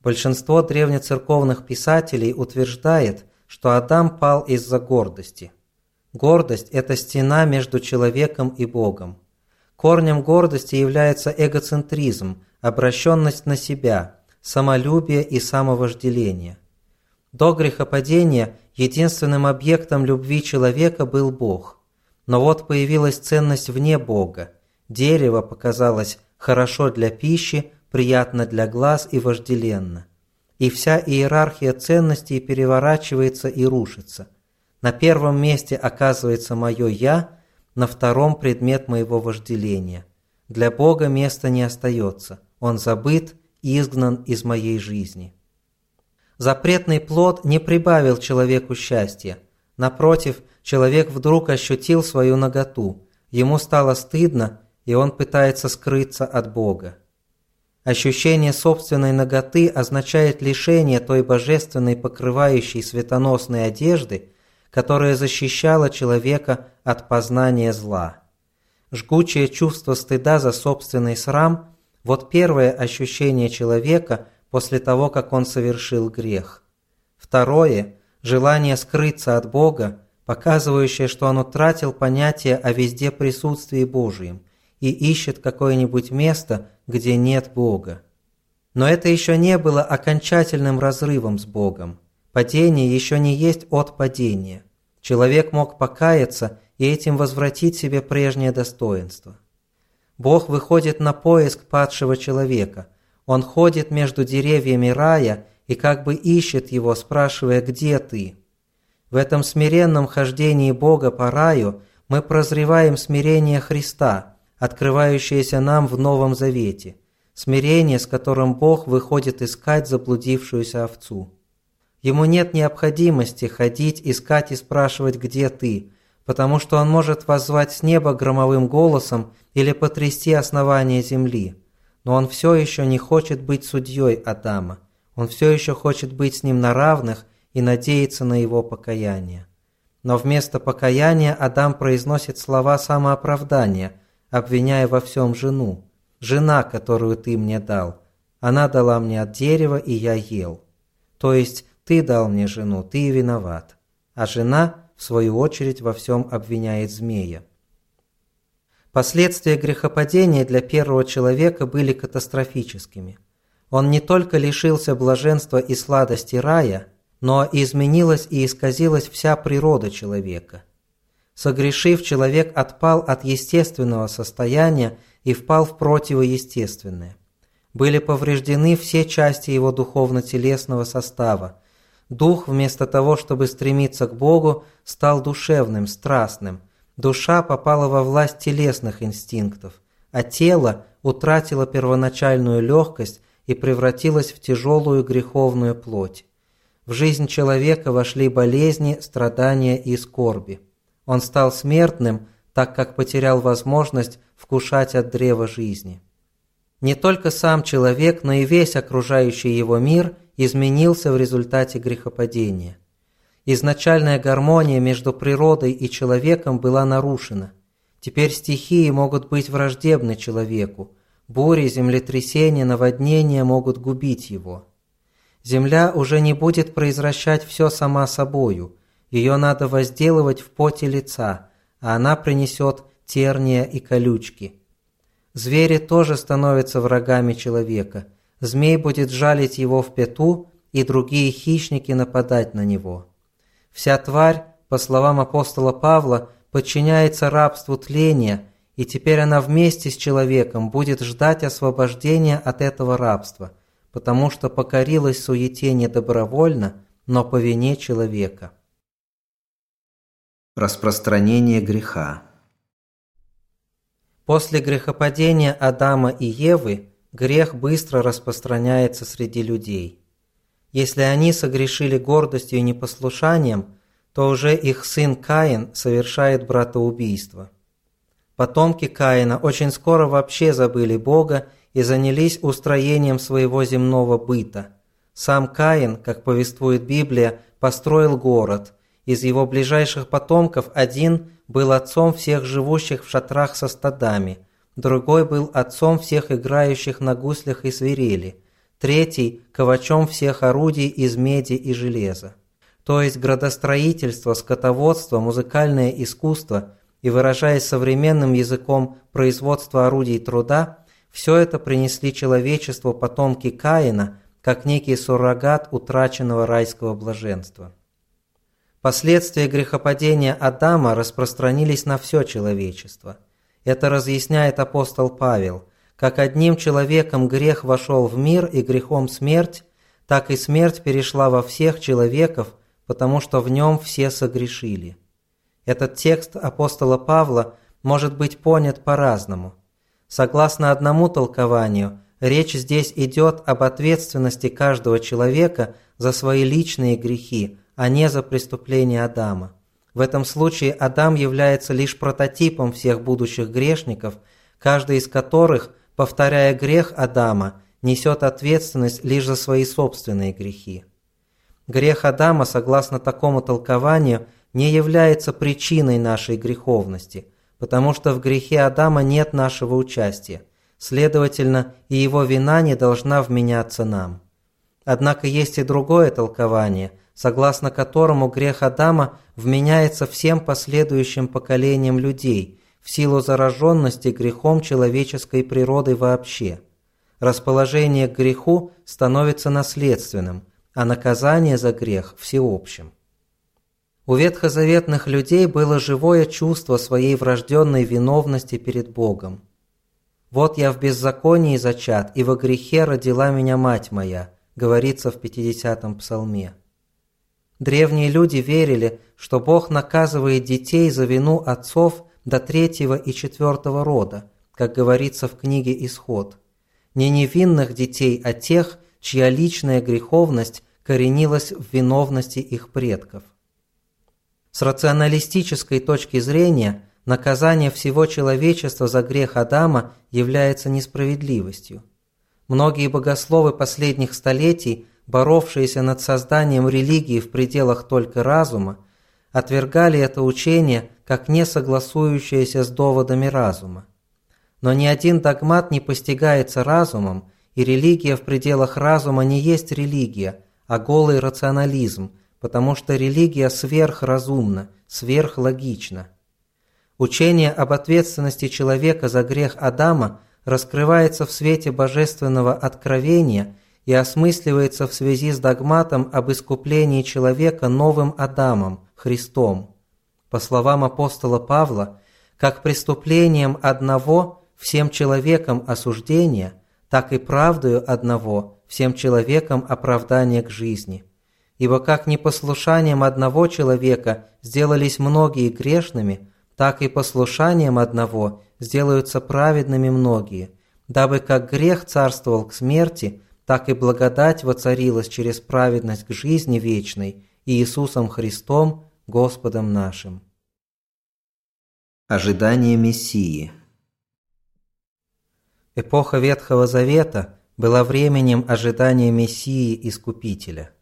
Большинство древнецерковных писателей утверждает, что Адам пал из-за гордости. Гордость – это стена между человеком и Богом. Корнем гордости является эгоцентризм, обращенность на себя, самолюбие и самовожделение. До грехопадения единственным объектом любви человека был Бог. Но вот появилась ценность вне Бога. Дерево показалось хорошо для пищи, приятно для глаз и вожделенно и вся иерархия ценностей переворачивается и рушится. На первом месте оказывается мое «я», на втором – предмет моего вожделения. Для Бога места не остается, Он забыт и изгнан из моей жизни. Запретный плод не прибавил человеку счастья. Напротив, человек вдруг ощутил свою наготу, ему стало стыдно, и он пытается скрыться от Бога. Ощущение собственной наготы означает лишение той божественной покрывающей светоносной одежды, которая защищала человека от познания зла. Жгучее чувство стыда за собственный срам – вот первое ощущение человека после того, как он совершил грех. Второе – желание скрыться от Бога, показывающее, что он утратил понятие о везде присутствии Божьем и ищет какое-нибудь место, где нет Бога. Но это еще не было окончательным разрывом с Богом. Падение еще не есть от падения. Человек мог покаяться и этим возвратить себе прежнее достоинство. Бог выходит на поиск падшего человека. Он ходит между деревьями рая и как бы ищет его, спрашивая «Где ты?». В этом смиренном хождении Бога по раю мы прозреваем смирение Христа – открывающееся нам в Новом Завете, смирение, с которым Бог выходит искать заблудившуюся овцу. Ему нет необходимости ходить, искать и спрашивать, где ты, потому что он может воззвать с неба громовым голосом или потрясти основание земли. Но он все еще не хочет быть судьей Адама. Он все еще хочет быть с ним на равных и надеется на его покаяние. Но вместо покаяния Адам произносит слова самооправдания, обвиняя во всем жену. «Жена, которую ты мне дал, она дала мне от дерева, и я ел». То есть ты дал мне жену, ты виноват. А жена, в свою очередь, во всем обвиняет змея. Последствия грехопадения для первого человека были катастрофическими. Он не только лишился блаженства и сладости рая, но изменилась и исказилась вся природа человека. Согрешив, человек отпал от естественного состояния и впал в противоестественное. Были повреждены все части его духовно-телесного состава. Дух, вместо того, чтобы стремиться к Богу, стал душевным, страстным. Душа попала во власть телесных инстинктов, а тело утратило первоначальную легкость и превратилось в тяжелую греховную плоть. В жизнь человека вошли болезни, страдания и скорби. Он стал смертным, так как потерял возможность вкушать от древа жизни. Не только сам человек, но и весь окружающий его мир изменился в результате грехопадения. Изначальная гармония между природой и человеком была нарушена. Теперь стихии могут быть враждебны человеку. Бури, землетрясения, наводнения могут губить его. Земля уже не будет произвращать все сама собою. Ее надо возделывать в поте лица, а она принесет терния и колючки. Звери тоже становятся врагами человека. Змей будет жалить его в пету, и другие хищники нападать на него. Вся тварь, по словам апостола Павла, подчиняется рабству тления, и теперь она вместе с человеком будет ждать освобождения от этого рабства – потому что покорилась суете не добровольно, но по вине человека. Распространение греха После грехопадения Адама и Евы грех быстро распространяется среди людей. Если они согрешили гордостью и непослушанием, то уже их сын Каин совершает братоубийство. Потомки Каина очень скоро вообще забыли Бога и занялись устроением своего земного быта. Сам Каин, как повествует Библия, построил город. Из его ближайших потомков один был отцом всех живущих в шатрах со стадами, другой был отцом всех играющих на гуслях и свирели, третий – ковачом всех орудий из меди и железа. То есть градостроительство, скотоводство, музыкальное искусство и, выражаясь современным языком, производство орудий труда – все это принесли человечеству потомки Каина, как некий суррогат утраченного райского блаженства. Последствия грехопадения Адама распространились на все человечество. Это разъясняет апостол Павел. Как одним человеком грех вошел в мир и грехом смерть, так и смерть перешла во всех человеков, потому что в нем все согрешили. Этот текст апостола Павла может быть понят по-разному – Согласно одному толкованию, речь здесь идет об ответственности каждого человека за свои личные грехи, а не за преступления Адама. В этом случае Адам является лишь прототипом всех будущих грешников, каждый из которых, повторяя грех Адама, несет ответственность лишь за свои собственные грехи. Грех Адама, согласно такому толкованию, не является причиной нашей греховности – потому что в грехе Адама нет нашего участия. Следовательно, и его вина не должна вменяться нам. Однако есть и другое толкование, согласно которому грех Адама вменяется всем последующим поколениям людей в силу зараженности грехом человеческой природы вообще. Расположение к греху становится наследственным, а наказание за грех – всеобщим. У ветхозаветных людей было живое чувство своей врожденной виновности перед Богом. «Вот я в беззаконии зачат, и во грехе родила меня мать моя», говорится в 50-м псалме. Древние люди верили, что Бог наказывает детей за вину отцов до третьего и четвертого рода, как говорится в книге «Исход». Не невинных детей, а тех, чья личная греховность коренилось в виновности их предков. С рационалистической точки зрения наказание всего человечества за грех Адама является несправедливостью. Многие богословы последних столетий, боровшиеся над созданием религии в пределах только разума, отвергали это учение как не согласующееся с доводами разума. Но ни один догмат не постигается разумом, и религия в пределах разума не есть религия, а голый рационализм, потому что религия сверхразумна, сверхлогична. Учение об ответственности человека за грех Адама раскрывается в свете божественного откровения и осмысливается в связи с догматом об искуплении человека новым Адамом, Христом. По словам апостола Павла, как преступлением одного всем человекам осуждение, так и правдою одного всем человекам оправдание к жизни. Ибо как непослушанием одного человека сделались многие грешными, так и послушанием одного сделаются праведными многие, дабы как грех царствовал к смерти, так и благодать воцарилась через праведность к жизни вечной Иисусом Христом, Господом нашим. Ожидание Мессии Эпоха Ветхого Завета была временем ожидания Мессии Искупителя.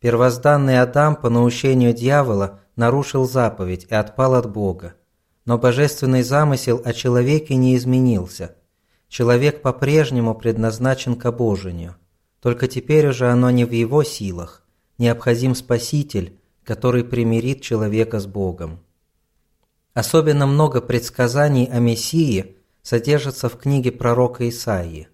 Первозданный Адам по наущению дьявола нарушил заповедь и отпал от Бога. Но божественный замысел о человеке не изменился. Человек по-прежнему предназначен к обожению. Только теперь уже оно не в его силах. Необходим Спаситель, который примирит человека с Богом. Особенно много предсказаний о Мессии содержится в книге пророка Исаии.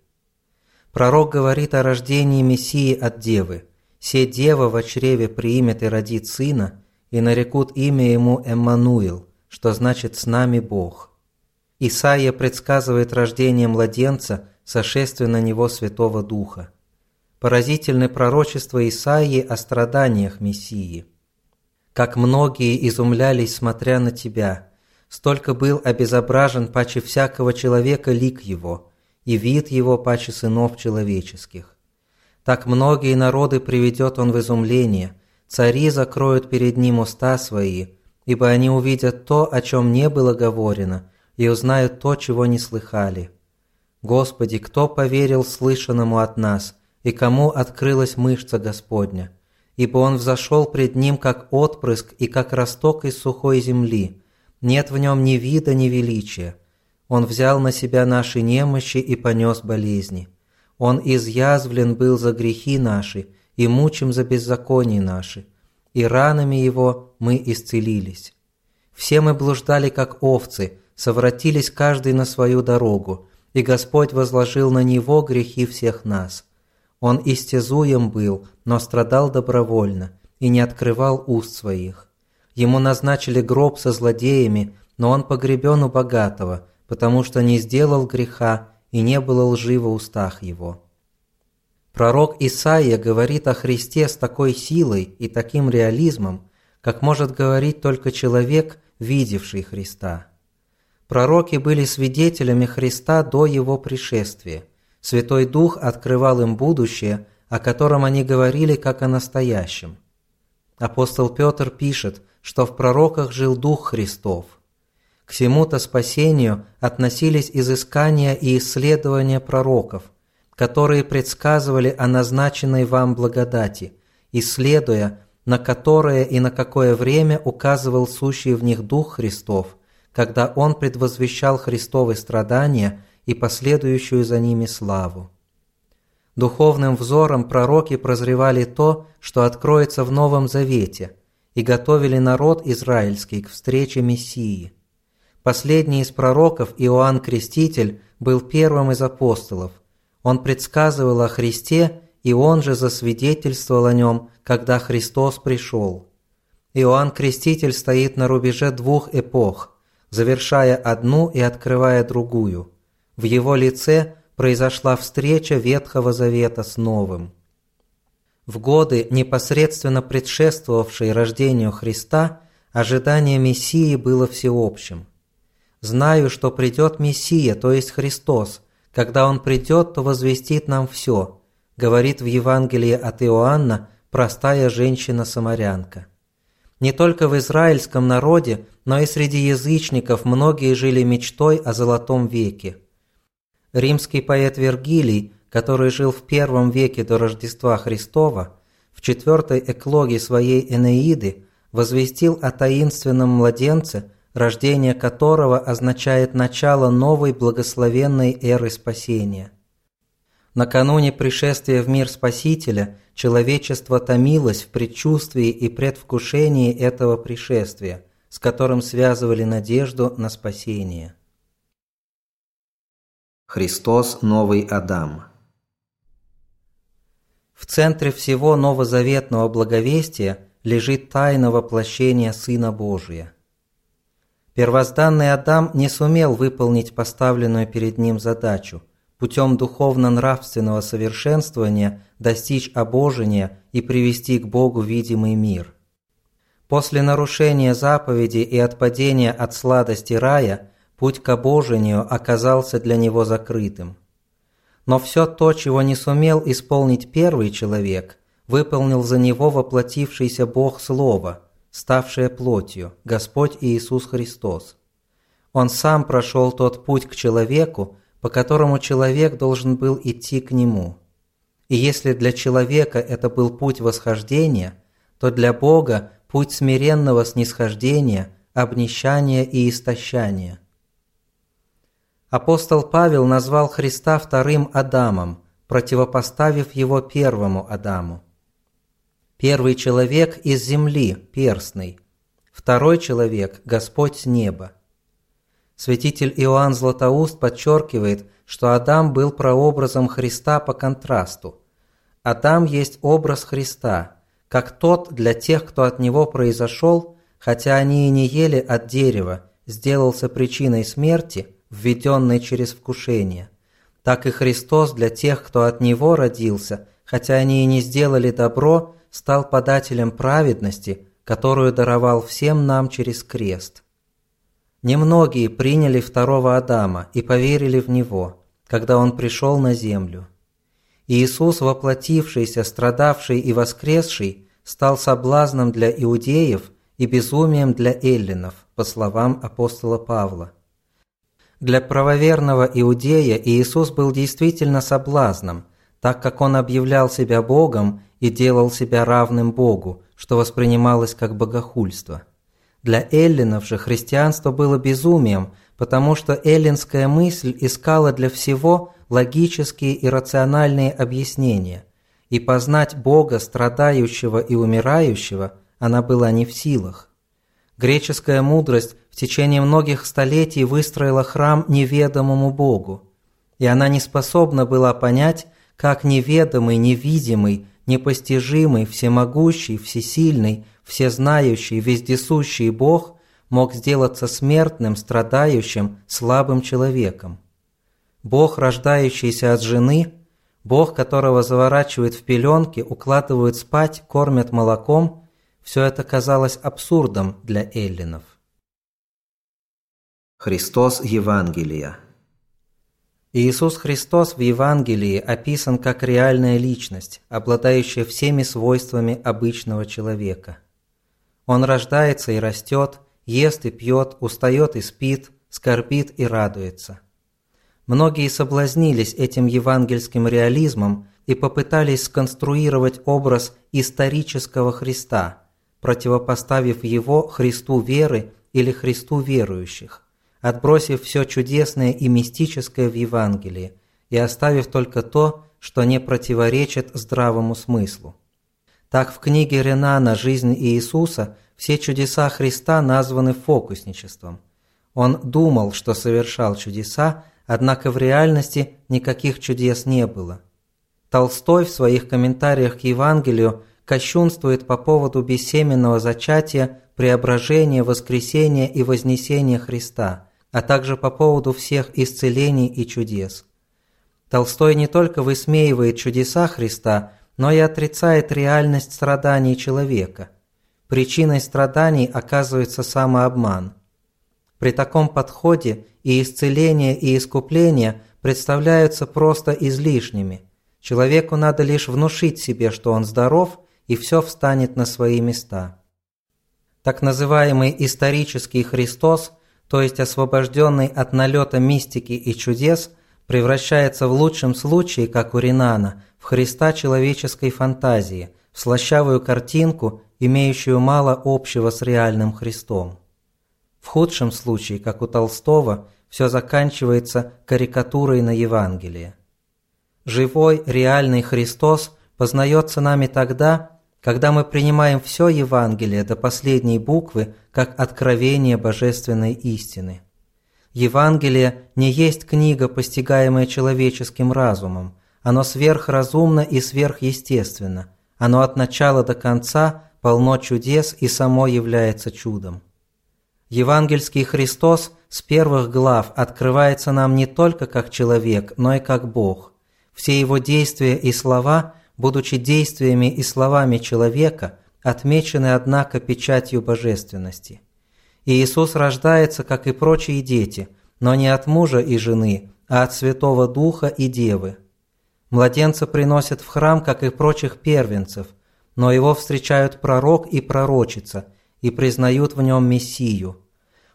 Пророк говорит о рождении Мессии от Девы. «Се дева в чреве примет и родит сына, и нарекут имя ему Эммануил, что значит «с нами Бог». Исаия предсказывает рождение младенца, сошествие на него Святого Духа. Поразительны пророчества Исаии о страданиях Мессии – как многие изумлялись, смотря на тебя, столько был обезображен паче всякого человека лик его, и вид его паче сынов человеческих. Так многие народы приведет он в изумление, цари закроют перед ним уста свои, ибо они увидят то, о чем не было говорено, и узнают то, чего не слыхали. Господи, кто поверил слышанному от нас, и кому открылась мышца Господня? ибо он взошел пред ним как отпрыск и как росток из сухой земли. Нет в нем ни вида, ни величия. Он взял на себя наши немощи и понес болезни. Он изъязвлен был за грехи наши и мучим за беззаконие наши, и ранами его мы исцелились. Все мы блуждали, как овцы, совратились каждый на свою дорогу, и Господь возложил на него грехи всех нас. Он истязуем был, но страдал добровольно и не открывал уст своих. Ему назначили гроб со злодеями, но он погребен у богатого, потому что не сделал греха и не было лжи в устах его. Пророк Исаия говорит о Христе с такой силой и таким реализмом, как может говорить только человек, видевший Христа. Пророки были свидетелями Христа до Его пришествия – Святой Дух открывал им будущее, о котором они говорили как о настоящем. Апостол Петр пишет, что в пророках жил Дух Христов. К всему-то спасению относились изыскания и исследования пророков, которые предсказывали о назначенной вам благодати, исследуя, на которое и на какое время указывал сущий в них Дух Христов, когда Он предвозвещал Христовы страдания и последующую за ними славу. Духовным взором пророки прозревали то, что откроется в Новом Завете, и готовили народ израильский к встрече Мессии. Последний из пророков, Иоанн Креститель, был первым из апостолов. Он предсказывал о Христе, и он же засвидетельствовал о нем, когда Христос пришел. Иоанн Креститель стоит на рубеже двух эпох, завершая одну и открывая другую – в его лице произошла встреча Ветхого Завета с Новым. В годы, непосредственно предшествовавшие рождению Христа, ожидание Мессии было всеобщим. «Знаю, что придет Мессия, то есть Христос. Когда Он придет, то возвестит нам все. говорит в Евангелии от Иоанна простая женщина-самарянка. Не только в израильском народе, но и среди язычников многие жили мечтой о золотом веке. Римский поэт Вергилий, который жил в первом веке до Рождества Христова, в четвертой эклоге своей Энеиды возвестил о таинственном младенце, рождение которого означает начало новой благословенной эры спасения. Накануне пришествия в мир Спасителя человечество томилось в предчувствии и предвкушении этого пришествия, с которым связывали надежду на спасение. Христос – новый Адам. В центре всего новозаветного благовестия лежит тайна воплощения Сына Божия. Первозданный Адам не сумел выполнить поставленную перед ним задачу путем духовно-нравственного совершенствования достичь обожения и привести к Богу видимый мир. После нарушения заповеди и отпадения от сладости рая путь к обожению оказался для него закрытым. Но все то, чего не сумел исполнить первый человек, выполнил за него воплотившийся Бог Слово – ставшее плотью, Господь Иисус Христос. Он сам прошел тот путь к человеку, по которому человек должен был идти к Нему. И если для человека это был путь восхождения, то для Бога – путь смиренного снисхождения, обнищания и истощания. Апостол Павел назвал Христа вторым Адамом, противопоставив его первому Адаму. Первый человек из земли, перстный. Второй человек – Господь неба. Святитель Иоанн Златоуст подчеркивает, что Адам был прообразом Христа по контрасту. Адам есть образ Христа, как тот для тех, кто от него произошел, хотя они и не ели от дерева, сделался причиной смерти, введенной через вкушение. Так и Христос для тех, кто от него родился, хотя они и не сделали добро, стал подателем праведности, которую даровал всем нам через крест. Немногие приняли второго Адама и поверили в него, когда он пришел на землю. Иисус, воплотившийся, страдавший и воскресший, стал соблазном для иудеев и безумием для эллинов, по словам апостола Павла. Для правоверного иудея Иисус был действительно соблазном, так как он объявлял себя Богом и делал себя равным Богу, что воспринималось как богохульство. Для эллинов же христианство было безумием, потому что эллинская мысль искала для всего логические и рациональные объяснения, и познать Бога, страдающего и умирающего, она была не в силах. Греческая мудрость в течение многих столетий выстроила храм неведомому Богу, и она не способна была понять, как неведомый, невидимый, непостижимый, всемогущий, всесильный, всезнающий, вездесущий Бог мог сделаться смертным, страдающим, слабым человеком. Бог, рождающийся от жены, Бог, которого заворачивают в пеленки, укладывают спать, кормят молоком, все это казалось абсурдом для эллинов. Христос Евангелия Иисус Христос в Евангелии описан как реальная личность, обладающая всеми свойствами обычного человека. Он рождается и растет, ест и пьет, устает и спит, скорбит и радуется. Многие соблазнились этим евангельским реализмом и попытались сконструировать образ исторического Христа, противопоставив его Христу веры или Христу верующих отбросив все чудесное и мистическое в Евангелии и оставив только то, что не противоречит здравому смыслу. Так в книге Ренана «Жизнь Иисуса» все чудеса Христа названы фокусничеством. Он думал, что совершал чудеса, однако в реальности никаких чудес не было. Толстой в своих комментариях к Евангелию кощунствует по поводу бессеменного зачатия, преображения, воскресения и вознесения Христа – а также по поводу всех исцелений и чудес. Толстой не только высмеивает чудеса Христа, но и отрицает реальность страданий человека. Причиной страданий оказывается самообман. При таком подходе и исцеление, и искупление представляются просто излишними. Человеку надо лишь внушить себе, что он здоров, и все встанет на свои места. Так называемый исторический Христос, то есть освобожденный от налета мистики и чудес, превращается в лучшем случае, как у Ринана, Христа человеческой фантазии, в слащавую картинку, имеющую мало общего с реальным Христом. В худшем случае, как у Толстого, все заканчивается карикатурой на Евангелие. Живой, реальный Христос познается нами тогда, когда мы принимаем все Евангелие до последней буквы как откровение божественной истины. Евангелие не есть книга, постигаемая человеческим разумом. Оно сверхразумно и сверхъестественно. Оно от начала до конца полно чудес и само является чудом. Евангельский Христос с первых глав открывается нам не только как человек, но и как Бог. Все его действия и слова – будучи действиями и словами человека, отмечены, однако, печатью божественности. И Иисус рождается, как и прочие дети, но не от мужа и жены, а от Святого Духа и Девы. Младенца приносят в храм, как и прочих первенцев, но его встречают пророк и пророчица и признают в нем Мессию.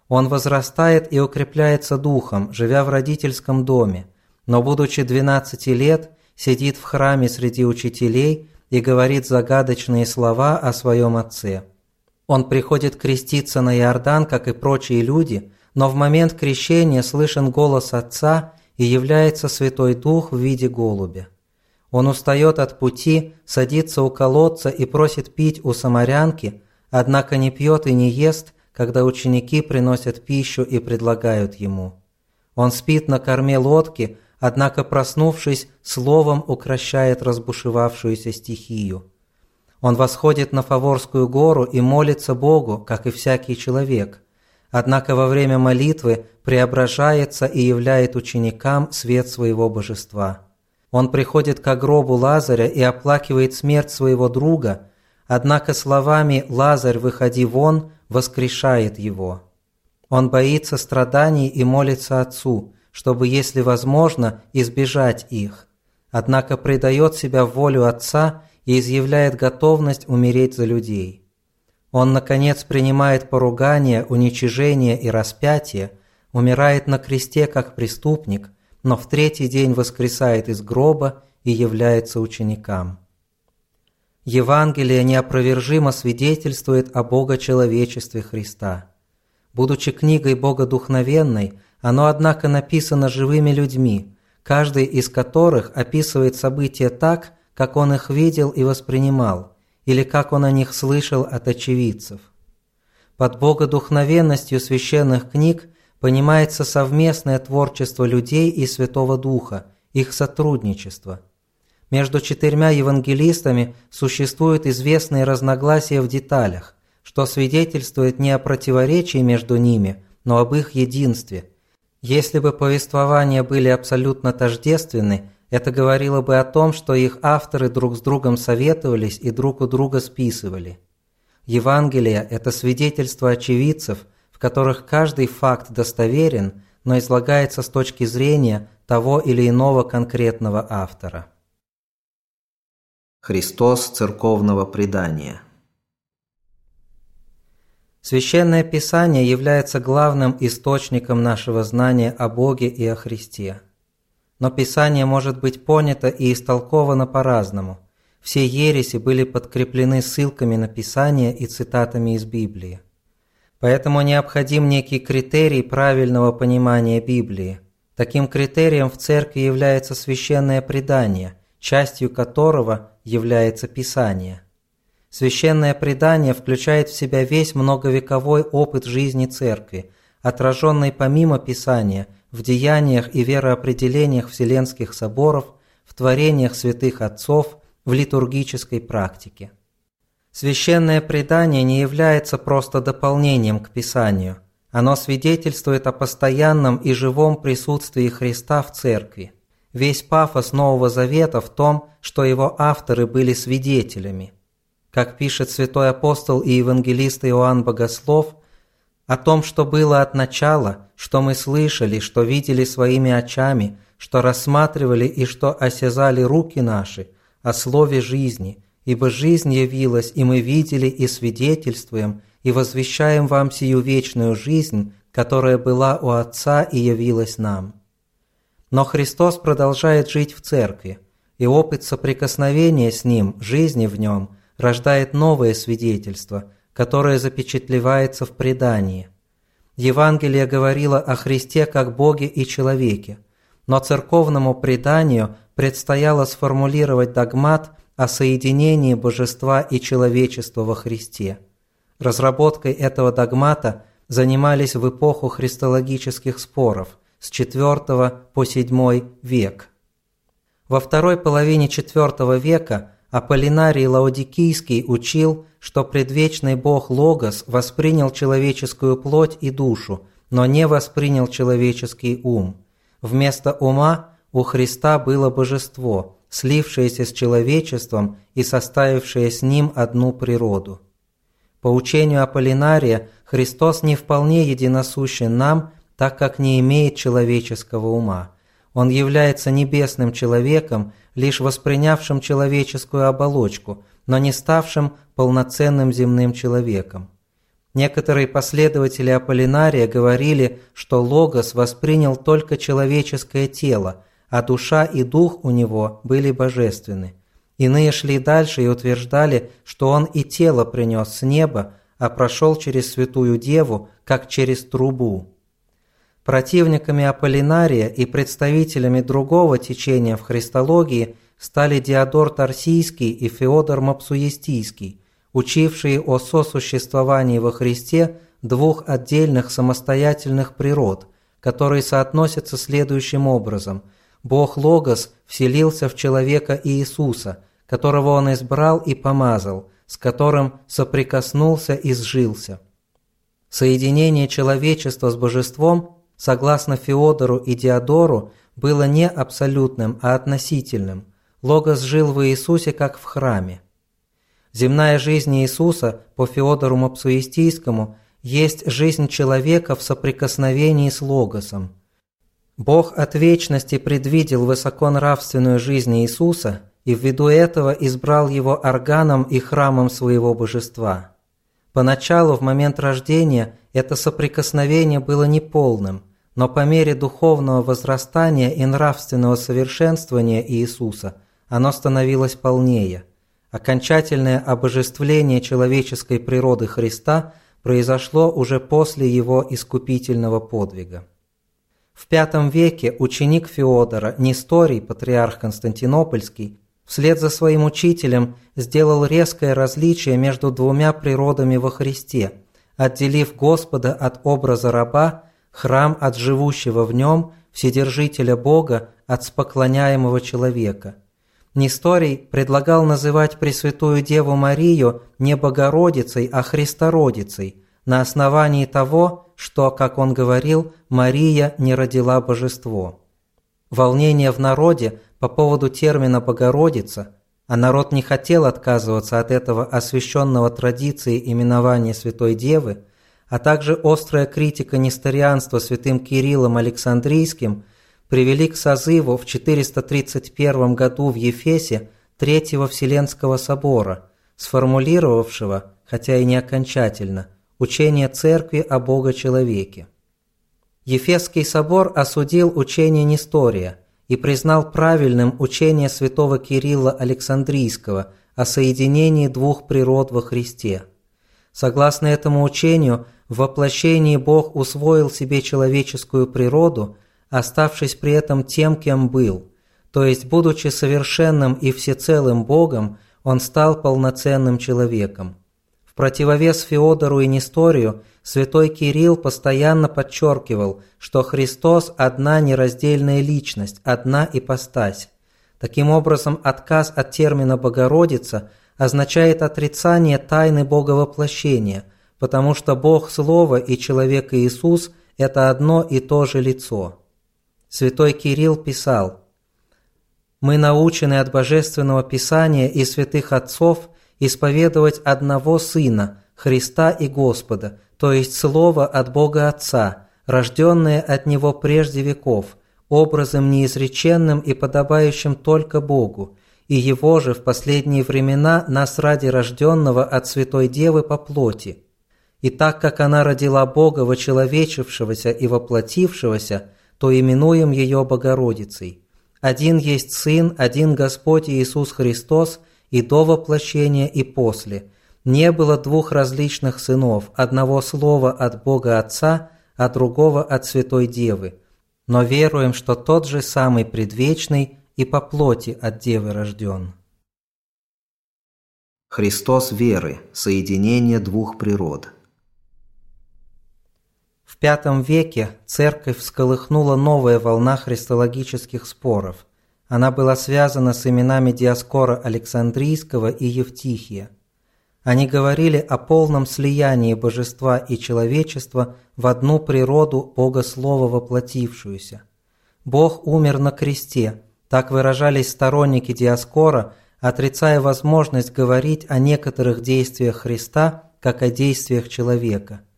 Он возрастает и укрепляется духом, живя в родительском доме, но, будучи 12 лет, сидит в храме среди учителей и говорит загадочные слова о своем отце. Он приходит креститься на Иордан, как и прочие люди, но в момент крещения слышен голос Отца и является Святой Дух в виде голубя. Он устает от пути, садится у колодца и просит пить у самарянки, однако не пьет и не ест, когда ученики приносят пищу и предлагают ему. Он спит на корме лодки, однако, проснувшись, словом укращает разбушевавшуюся стихию. Он восходит на Фаворскую гору и молится Богу, как и всякий человек, однако во время молитвы преображается и являет ученикам свет своего божества. Он приходит к гробу Лазаря и оплакивает смерть своего друга, однако словами «Лазарь, выходи вон» воскрешает его. Он боится страданий и молится Отцу – чтобы, если возможно, избежать их, однако предает себя волю Отца и изъявляет готовность умереть за людей. Он, наконец, принимает поругание, уничижение и распятие, умирает на кресте как преступник, но в третий день воскресает из гроба и является ученикам. Евангелие неопровержимо свидетельствует о богочеловечестве Христа. Будучи книгой богодухновенной, оно, однако, написано живыми людьми, каждый из которых описывает события так, как он их видел и воспринимал, или как он о них слышал от очевидцев. Под богодухновенностью священных книг понимается совместное творчество людей и Святого Духа, их сотрудничество. Между четырьмя евангелистами существуют известные разногласия в деталях, что свидетельствует не о противоречии между ними, но об их единстве, если бы повествования были абсолютно тождественны, это говорило бы о том, что их авторы друг с другом советовались и друг у друга списывали. Евангелие – это свидетельство очевидцев, в которых каждый факт достоверен, но излагается с точки зрения того или иного конкретного автора. Христос церковного предания – Священное Писание является главным источником нашего знания о Боге и о Христе. Но Писание может быть понято и истолковано по-разному. Все ереси были подкреплены ссылками на Писание и цитатами из Библии. Поэтому необходим некий критерий правильного понимания Библии. Таким критерием в церкви является священное предание, частью которого является Писание – Священное предание включает в себя весь многовековой опыт жизни Церкви, отраженный помимо Писания в деяниях и вероопределениях Вселенских соборов, в творениях святых отцов, в литургической практике. Священное предание не является просто дополнением к Писанию. Оно свидетельствует о постоянном и живом присутствии Христа в Церкви. Весь пафос Нового Завета в том, что его авторы были свидетелями – как пишет святой апостол и евангелист Иоанн Богослов, о том, что было от начала, что мы слышали, что видели своими очами, что рассматривали и что осязали руки наши о слове жизни, ибо жизнь явилась, и мы видели и свидетельствуем, и возвещаем вам сию вечную жизнь, которая была у Отца и явилась нам. Но Христос продолжает жить в Церкви, и опыт соприкосновения с Ним, жизни в Нем, рождает новое свидетельство, которое запечатлевается в предании. Евангелие говорило о Христе как Боге и человеке, но церковному преданию предстояло сформулировать догмат о соединении божества и человечества во Христе. Разработкой этого догмата занимались в эпоху христологических споров с IV по VII век. Во второй половине IV века Аполлинарий Лаодикийский учил, что предвечный Бог Логос воспринял человеческую плоть и душу, но не воспринял человеческий ум. Вместо ума у Христа было божество, слившееся с человечеством и составившее с ним одну природу. По учению Аполлинария Христос не вполне единосущен нам, так как не имеет человеческого ума – он является небесным человеком, лишь воспринявшим человеческую оболочку, но не ставшим полноценным земным человеком. Некоторые последователи Аполлинария говорили, что Логос воспринял только человеческое тело, а душа и дух у него были божественны. Иные шли дальше и утверждали, что он и тело принес с неба, а прошел через святую деву, как через трубу. Противниками Аполлинария и представителями другого течения в христологии стали Диодор Тарсийский и Феодор Мапсуестийский, учившие о сосуществовании во Христе двух отдельных самостоятельных природ, которые соотносятся следующим образом. Бог Логос вселился в человека Иисуса, которого Он избрал и помазал, с которым соприкоснулся и сжился. Соединение человечества с божеством согласно Феодору и Диодору, было не абсолютным, а относительным. Логос жил в Иисусе как в храме. Земная жизнь Иисуса по Феодору Мапсуистийскому есть жизнь человека в соприкосновении с Логосом. Бог от вечности предвидел высоконравственную жизнь Иисуса и ввиду этого избрал его органом и храмом своего божества. Поначалу, в момент рождения, это соприкосновение было неполным – но по мере духовного возрастания и нравственного совершенствования Иисуса оно становилось полнее. Окончательное обожествление человеческой природы Христа произошло уже после его искупительного подвига. В V веке ученик Феодора, Несторий, патриарх Константинопольский, вслед за своим учителем сделал резкое различие между двумя природами во Христе, отделив Господа от образа раба храм от живущего в нем, вседержителя Бога от споклоняемого человека. Несторий предлагал называть Пресвятую Деву Марию не Богородицей, а Христородицей, на основании того, что, как он говорил, Мария не родила божество. Волнение в народе по поводу термина «Богородица», а народ не хотел отказываться от этого освященного традиции именования Святой Девы – а также острая критика несторианства святым Кириллом Александрийским привели к созыву в 431 году в Ефесе Третьего Вселенского собора, сформулировавшего, хотя и не окончательно, учение Церкви о Бога-человеке. Ефесский собор осудил учение Нестория и признал правильным учение святого Кирилла Александрийского о соединении двух природ во Христе. Согласно этому учению, в воплощении Бог усвоил себе человеческую природу, оставшись при этом тем, кем был, то есть, будучи совершенным и всецелым Богом, он стал полноценным человеком. В противовес Феодору и Несторию святой Кирилл постоянно подчеркивал, что Христос – одна нераздельная личность, одна ипостась. Таким образом, отказ от термина «Богородица» означает отрицание тайны Боговоплощения – потому что Бог Слово и человек Иисус – это одно и то же лицо. Святой Кирилл писал, «Мы научены от Божественного Писания и святых отцов исповедовать одного Сына, Христа и Господа, то есть Слово от Бога Отца, рожденное от Него прежде веков, образом неизреченным и подобающим только Богу, и Его же в последние времена нас ради рожденного от Святой Девы по плоти. И так как она родила Бога вочеловечившегося и воплотившегося, то именуем ее Богородицей. Один есть Сын, один Господь Иисус Христос, и до воплощения, и после. Не было двух различных сынов, одного слова от Бога Отца, а другого от Святой Девы. Но веруем, что тот же самый предвечный и по плоти от Девы рожден. Христос веры – соединение двух природ – в V веке церковь всколыхнула новая волна христологических споров. Она была связана с именами Диаскора Александрийского и Евтихия. Они говорили о полном слиянии божества и человечества в одну природу Бога Слова воплотившуюся. Бог умер на кресте, так выражались сторонники Диаскора, отрицая возможность говорить о некоторых действиях Христа как о действиях человека –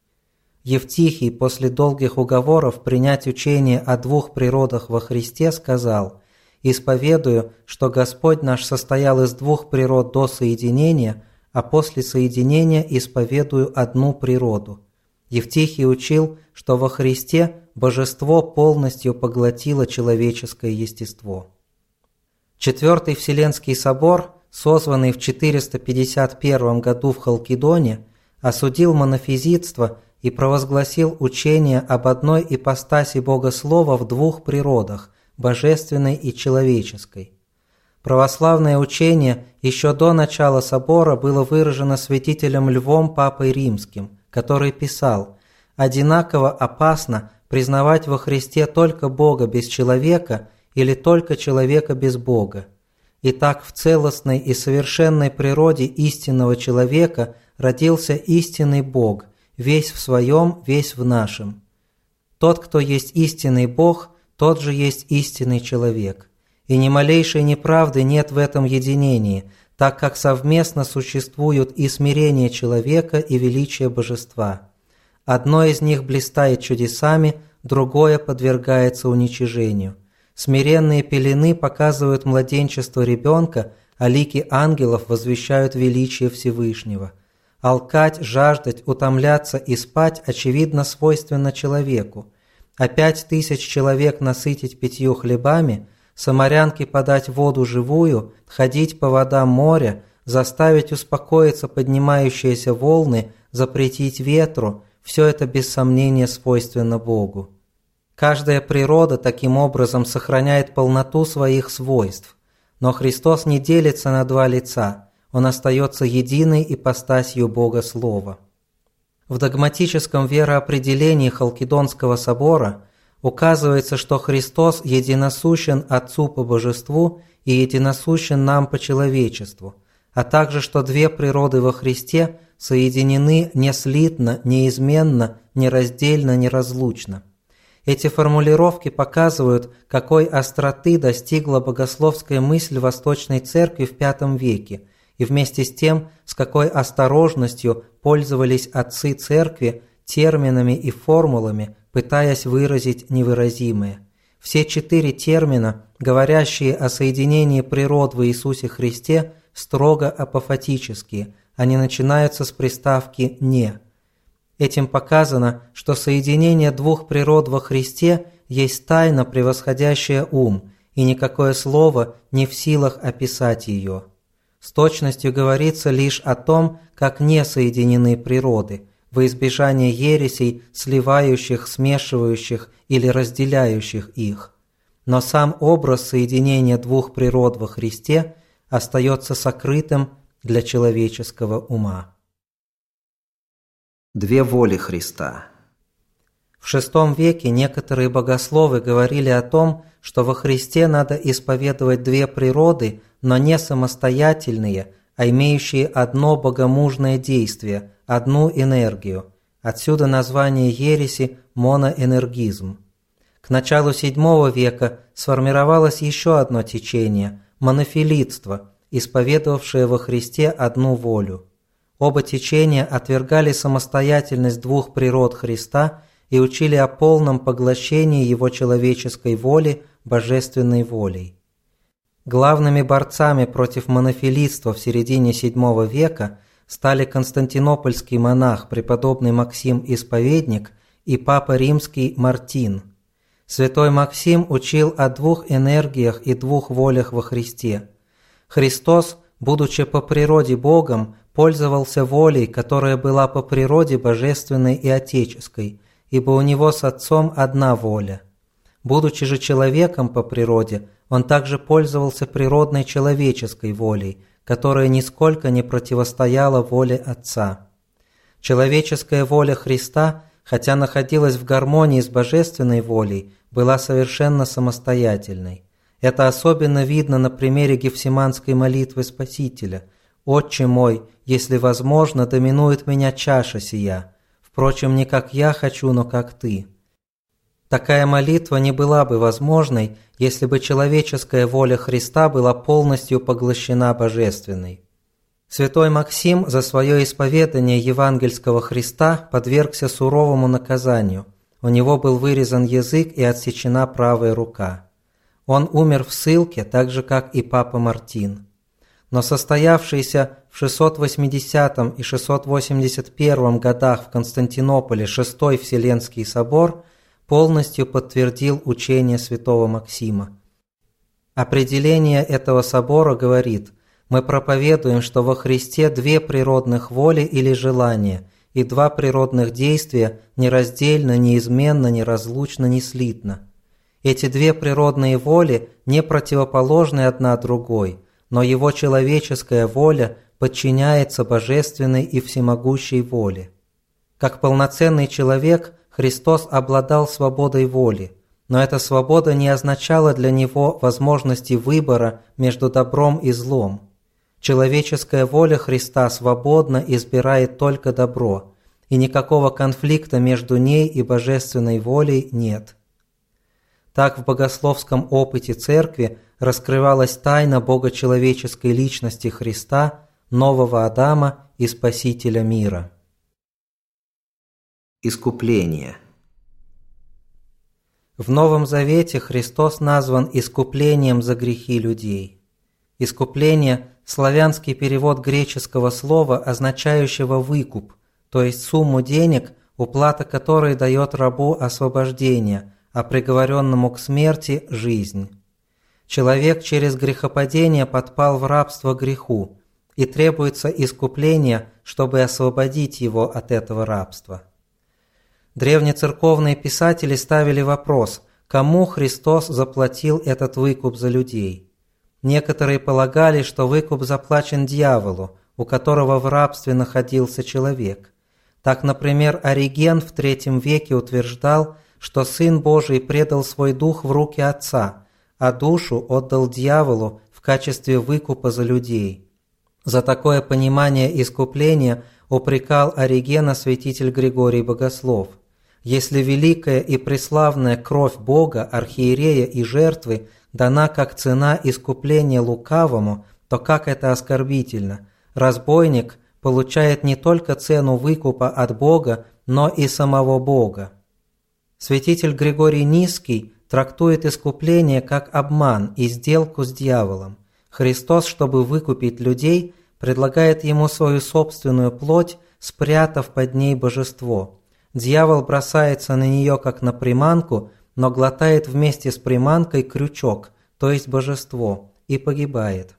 Евтихий после долгих уговоров принять учение о двух природах во Христе сказал «Исповедую, что Господь наш состоял из двух природ до соединения, а после соединения исповедую одну природу». Евтихий учил, что во Христе божество полностью поглотило человеческое естество. Четвертый Вселенский собор, созванный в 451 году в Халкидоне, осудил монофизитство – и провозгласил учение об одной ипостаси Бога Слова в двух природах – божественной и человеческой. Православное учение еще до начала собора было выражено святителем Львом Папой Римским, который писал «Одинаково опасно признавать во Христе только Бога без человека или только человека без Бога. Итак, в целостной и совершенной природе истинного человека родился истинный Бог – весь в своем, весь в нашем. Тот, кто есть истинный Бог, тот же есть истинный человек. И ни малейшей неправды нет в этом единении, так как совместно существуют и смирение человека, и величие божества. Одно из них блистает чудесами, другое подвергается уничижению. Смиренные пелены показывают младенчество ребенка, а лики ангелов возвещают величие Всевышнего – Алкать, жаждать, утомляться и спать очевидно свойственно человеку. А пять тысяч человек насытить пятью хлебами, самарянке подать воду живую, ходить по водам моря, заставить успокоиться поднимающиеся волны, запретить ветру – все это без сомнения свойственно Богу. Каждая природа таким образом сохраняет полноту своих свойств. Но Христос не делится на два лица – он остается единой ипостасью Бога Слова. В догматическом вероопределении Халкидонского собора указывается, что Христос единосущен Отцу по божеству и единосущен нам по человечеству, а также, что две природы во Христе соединены неслитно, неизменно, нераздельно, неразлучно. Эти формулировки показывают, какой остроты достигла богословская мысль Восточной Церкви в V веке – и вместе с тем, с какой осторожностью пользовались отцы церкви терминами и формулами, пытаясь выразить невыразимое. Все четыре термина, говорящие о соединении природ в Иисусе Христе, строго апофатические, они начинаются с приставки «не». Этим показано, что соединение двух природ во Христе есть тайна, превосходящая ум, и никакое слово не в силах описать ее. С точностью говорится лишь о том, как не соединены природы, во избежание ересей, сливающих, смешивающих или разделяющих их. Но сам образ соединения двух природ во Христе остается сокрытым для человеческого ума. Две воли Христа В VI веке некоторые богословы говорили о том, что во Христе надо исповедовать две природы, но не самостоятельные, а имеющие одно богомужное действие, одну энергию. Отсюда название ереси моноэнергизм. К началу VII века сформировалось еще одно течение – монофилитство, исповедовавшее во Христе одну волю. Оба течения отвергали самостоятельность двух природ Христа и учили о полном поглощении его человеческой воли божественной волей. Главными борцами против монофилитства в середине VII века стали константинопольский монах преподобный Максим Исповедник и папа римский Мартин. Святой Максим учил о двух энергиях и двух волях во Христе. Христос, будучи по природе Богом, пользовался волей, которая была по природе божественной и отеческой, ибо у него с Отцом одна воля. Будучи же человеком по природе, он также пользовался природной человеческой волей, которая нисколько не противостояла воле Отца. Человеческая воля Христа, хотя находилась в гармонии с божественной волей, была совершенно самостоятельной. Это особенно видно на примере Гефсиманской молитвы Спасителя. «Отче мой, если возможно, доминует меня чаша сия. Впрочем, не как я хочу, но как ты». Такая молитва не была бы возможной, если бы человеческая воля Христа была полностью поглощена божественной. Святой Максим за свое исповедание евангельского Христа подвергся суровому наказанию. У него был вырезан язык и отсечена правая рука. Он умер в ссылке, так же как и папа Мартин. Но состоявшийся в 680 и 681 годах в Константинополе Шестой Вселенский собор полностью подтвердил учение святого Максима. Определение этого собора говорит, мы проповедуем, что во Христе две природных воли или желания и два природных действия нераздельно, неизменно, неразлучно, не слитно. Эти две природные воли не противоположны одна другой, но его человеческая воля подчиняется божественной и всемогущей воле. Как полноценный человек Христос обладал свободой воли, но эта свобода не означала для него возможности выбора между добром и злом. Человеческая воля Христа свободно избирает только добро, и никакого конфликта между ней и божественной волей нет. Так в богословском опыте Церкви раскрывалась тайна богочеловеческой личности Христа, нового Адама и Спасителя мира. Искупление В Новом Завете Христос назван искуплением за грехи людей. Искупление – славянский перевод греческого слова, означающего «выкуп», то есть сумму денег, уплата которой дает рабу освобождение, а приговоренному к смерти – жизнь. Человек через грехопадение подпал в рабство греху, и требуется искупление, чтобы освободить его от этого рабства. Древнецерковные писатели ставили вопрос, кому Христос заплатил этот выкуп за людей. Некоторые полагали, что выкуп заплачен дьяволу, у которого в рабстве находился человек. Так, например, Ориген в III веке утверждал, что Сын Божий предал свой дух в руки Отца, а душу отдал дьяволу в качестве выкупа за людей. За такое понимание искупления упрекал Оригена святитель Григорий Богослов. Если великая и преславная кровь Бога, архиерея и жертвы дана как цена искупления лукавому, то как это оскорбительно. Разбойник получает не только цену выкупа от Бога, но и самого Бога. Святитель Григорий Низкий трактует искупление как обман и сделку с дьяволом. Христос, чтобы выкупить людей, предлагает ему свою собственную плоть, спрятав под ней божество. Дьявол бросается на нее как на приманку, но глотает вместе с приманкой крючок, то есть божество, и погибает.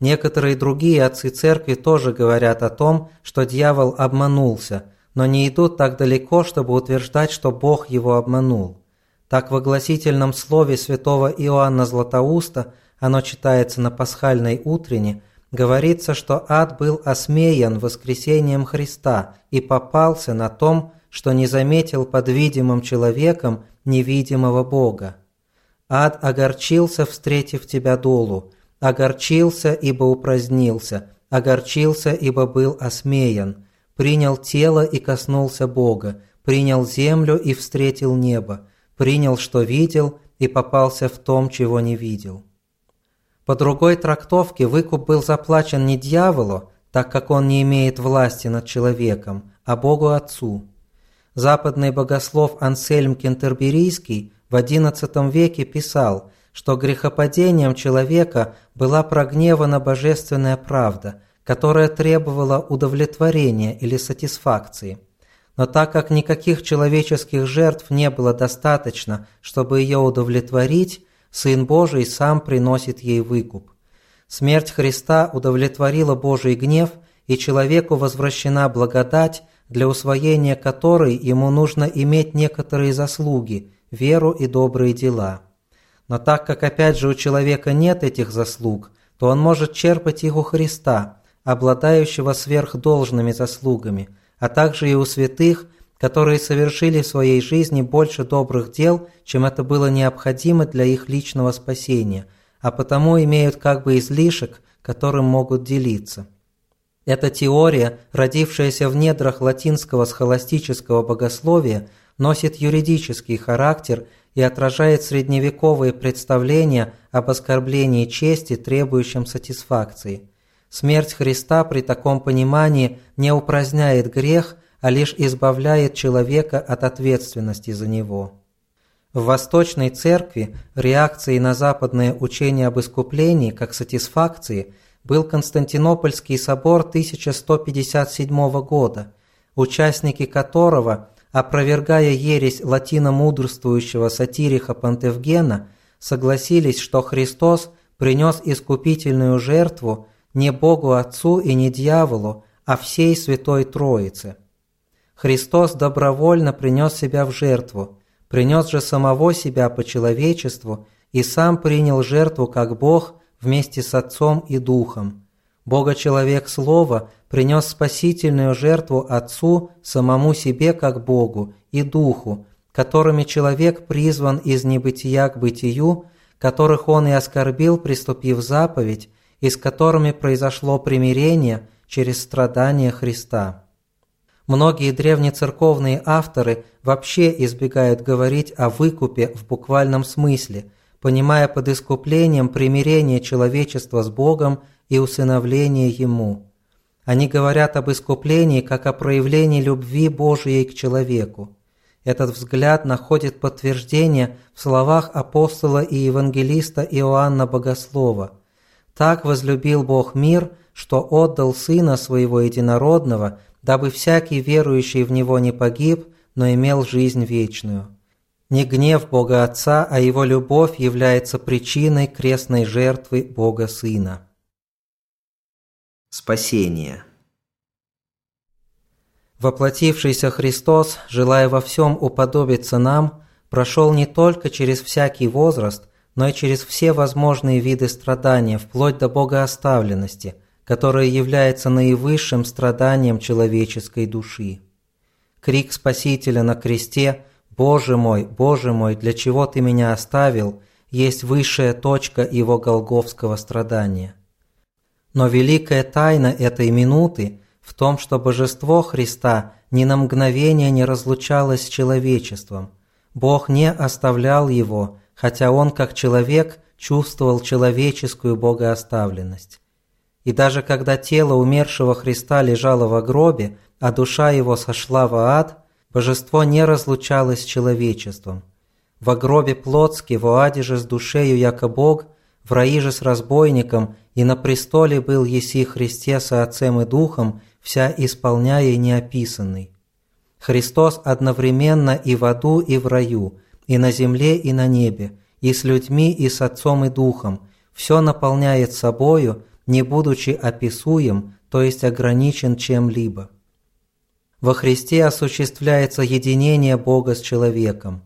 Некоторые другие отцы церкви тоже говорят о том, что дьявол обманулся – но не идут так далеко, чтобы утверждать, что Бог его обманул. Так в огласительном слове святого Иоанна Златоуста, оно читается на пасхальной утрене, говорится, что ад был осмеян воскресением Христа и попался на том, что не заметил под видимым человеком невидимого Бога. Ад огорчился, встретив тебя долу, огорчился, ибо упразднился, огорчился, ибо был осмеян, принял тело и коснулся Бога, принял землю и встретил небо, принял, что видел, и попался в том, чего не видел. По другой трактовке выкуп был заплачен не дьяволу, так как он не имеет власти над человеком, а Богу Отцу. Западный богослов Ансельм Кентерберийский в XI веке писал, что грехопадением человека была прогневана божественная правда, которая требовала удовлетворения или сатисфакции. Но так как никаких человеческих жертв не было достаточно, чтобы ее удовлетворить, Сын Божий сам приносит ей выкуп. Смерть Христа удовлетворила Божий гнев, и человеку возвращена благодать, для усвоения которой ему нужно иметь некоторые заслуги, веру и добрые дела. Но так как опять же у человека нет этих заслуг, то он может черпать их у Христа, обладающего сверхдолжными заслугами, а также и у святых, которые совершили в своей жизни больше добрых дел, чем это было необходимо для их личного спасения, а потому имеют как бы излишек, которым могут делиться. Эта теория, родившаяся в недрах латинского схоластического богословия, носит юридический характер и отражает средневековые представления об оскорблении чести, требующем сатисфакции. Смерть Христа при таком понимании не упраздняет грех, а лишь избавляет человека от ответственности за него. В Восточной Церкви реакцией на западное учение об искуплении как сатисфакции – был Константинопольский собор 1157 года, участники которого, опровергая ересь латиномудрствующего сатириха Пантевгена, согласились, что Христос принес искупительную жертву не Богу Отцу и не дьяволу, а всей Святой Троице. Христос добровольно принес себя в жертву, принес же самого себя по человечеству и сам принял жертву как Бог – вместе с Отцом и Духом. Бога-человек Слова принес спасительную жертву Отцу, самому себе как Богу, и Духу, которыми человек призван из небытия к бытию, которых он и оскорбил, приступив заповедь, и с которыми произошло примирение через страдания Христа. Многие древнецерковные авторы вообще избегают говорить о выкупе в буквальном смысле, понимая под искуплением примирение человечества с Богом и усыновление Ему. Они говорят об искуплении как о проявлении любви Божией к человеку. Этот взгляд находит подтверждение в словах апостола и евангелиста Иоанна Богослова. «Так возлюбил Бог мир, что отдал Сына Своего Единородного, дабы всякий верующий в Него не погиб, но имел жизнь вечную». Не гнев Бога Отца, а Его любовь является причиной крестной жертвы Бога Сына. Спасение Воплотившийся Христос, желая во всем уподобиться нам, прошел не только через всякий возраст, но и через все возможные виды страдания, вплоть до богооставленности, которая является наивысшим страданием человеческой души. Крик Спасителя на кресте – «Боже мой, Боже мой, для чего ты меня оставил?» есть высшая точка его голговского страдания. Но великая тайна этой минуты в том, что божество Христа ни на мгновение не разлучалось с человечеством. Бог не оставлял его, хотя он, как человек, чувствовал человеческую богооставленность. И даже когда тело умершего Христа лежало в гробе, а душа его сошла в ад – Божество не разлучалось с человечеством. Во гробе плотски, в оаде же с душею, яко Бог, в раи же с разбойником, и на престоле был еси Христе со Отцем и Духом, вся исполняя неописанный. Христос одновременно и в аду, и в раю, и на земле, и на небе, и с людьми, и с Отцом и Духом, все наполняет собою, не будучи описуем, то есть ограничен чем-либо. Во Христе осуществляется единение Бога с человеком.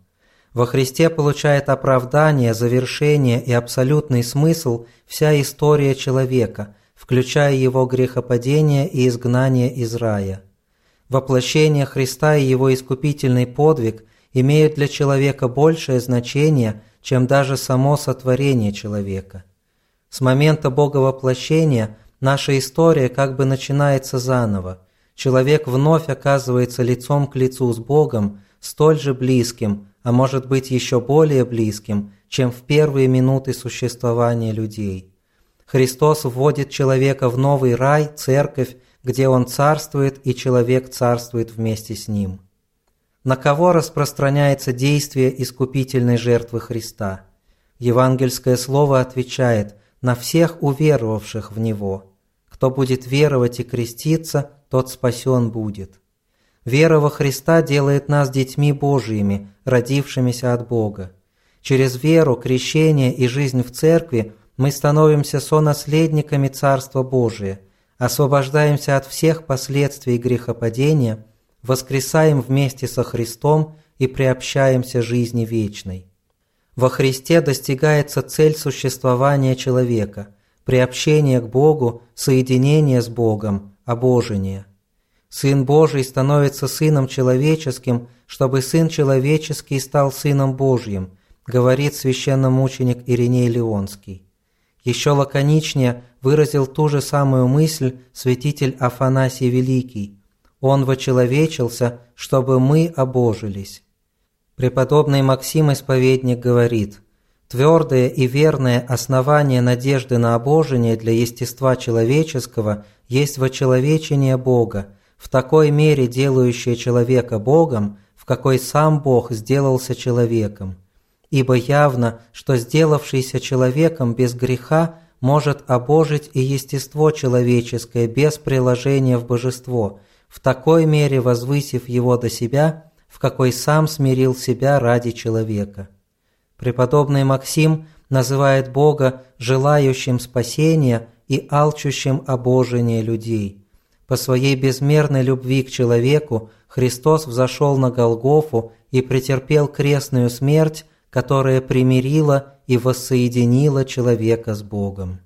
Во Христе получает оправдание, завершение и абсолютный смысл вся история человека, включая его грехопадение и изгнание из рая. Воплощение Христа и его искупительный подвиг имеют для человека большее значение, чем даже само сотворение человека. С момента Боговоплощения наша история как бы начинается заново – человек вновь оказывается лицом к лицу с Богом, столь же близким, а может быть еще более близким, чем в первые минуты существования людей. Христос вводит человека в новый рай, церковь, где он царствует и человек царствует вместе с ним. на кого распространяется действие искупительной жертвы Христа. Евангельское слово отвечает на всех уверовавших в Него. Кто будет веровать и креститься, тот спасен будет. Вера во Христа делает нас детьми Божиими, родившимися от Бога. Через веру, крещение и жизнь в церкви мы становимся сонаследниками Царства Божия, освобождаемся от всех последствий грехопадения, воскресаем вместе со Христом и приобщаемся жизни вечной. Во Христе достигается цель существования человека – приобщение к Богу, соединение с Богом, обожение. Сын Божий становится Сыном Человеческим, чтобы Сын Человеческий стал Сыном Божьим, говорит священномученик Ириней Леонский. Еще лаконичнее выразил ту же самую мысль святитель Афанасий Великий. Он вочеловечился, чтобы мы обожились. Преподобный Максим Исповедник говорит, «Твердое и верное основание надежды на обожение для естества человеческого есть вочеловечение Бога, в такой мере делающее человека Богом, в какой сам Бог сделался человеком. Ибо явно, что сделавшийся человеком без греха может обожить и естество человеческое без приложения в божество, в такой мере возвысив его до себя, в какой сам смирил себя ради человека. Преподобный Максим называет Бога желающим спасения и алчущим обожения людей – по своей безмерной любви к человеку Христос взошел на Голгофу и претерпел крестную смерть, которая примирила и воссоединила человека с Богом.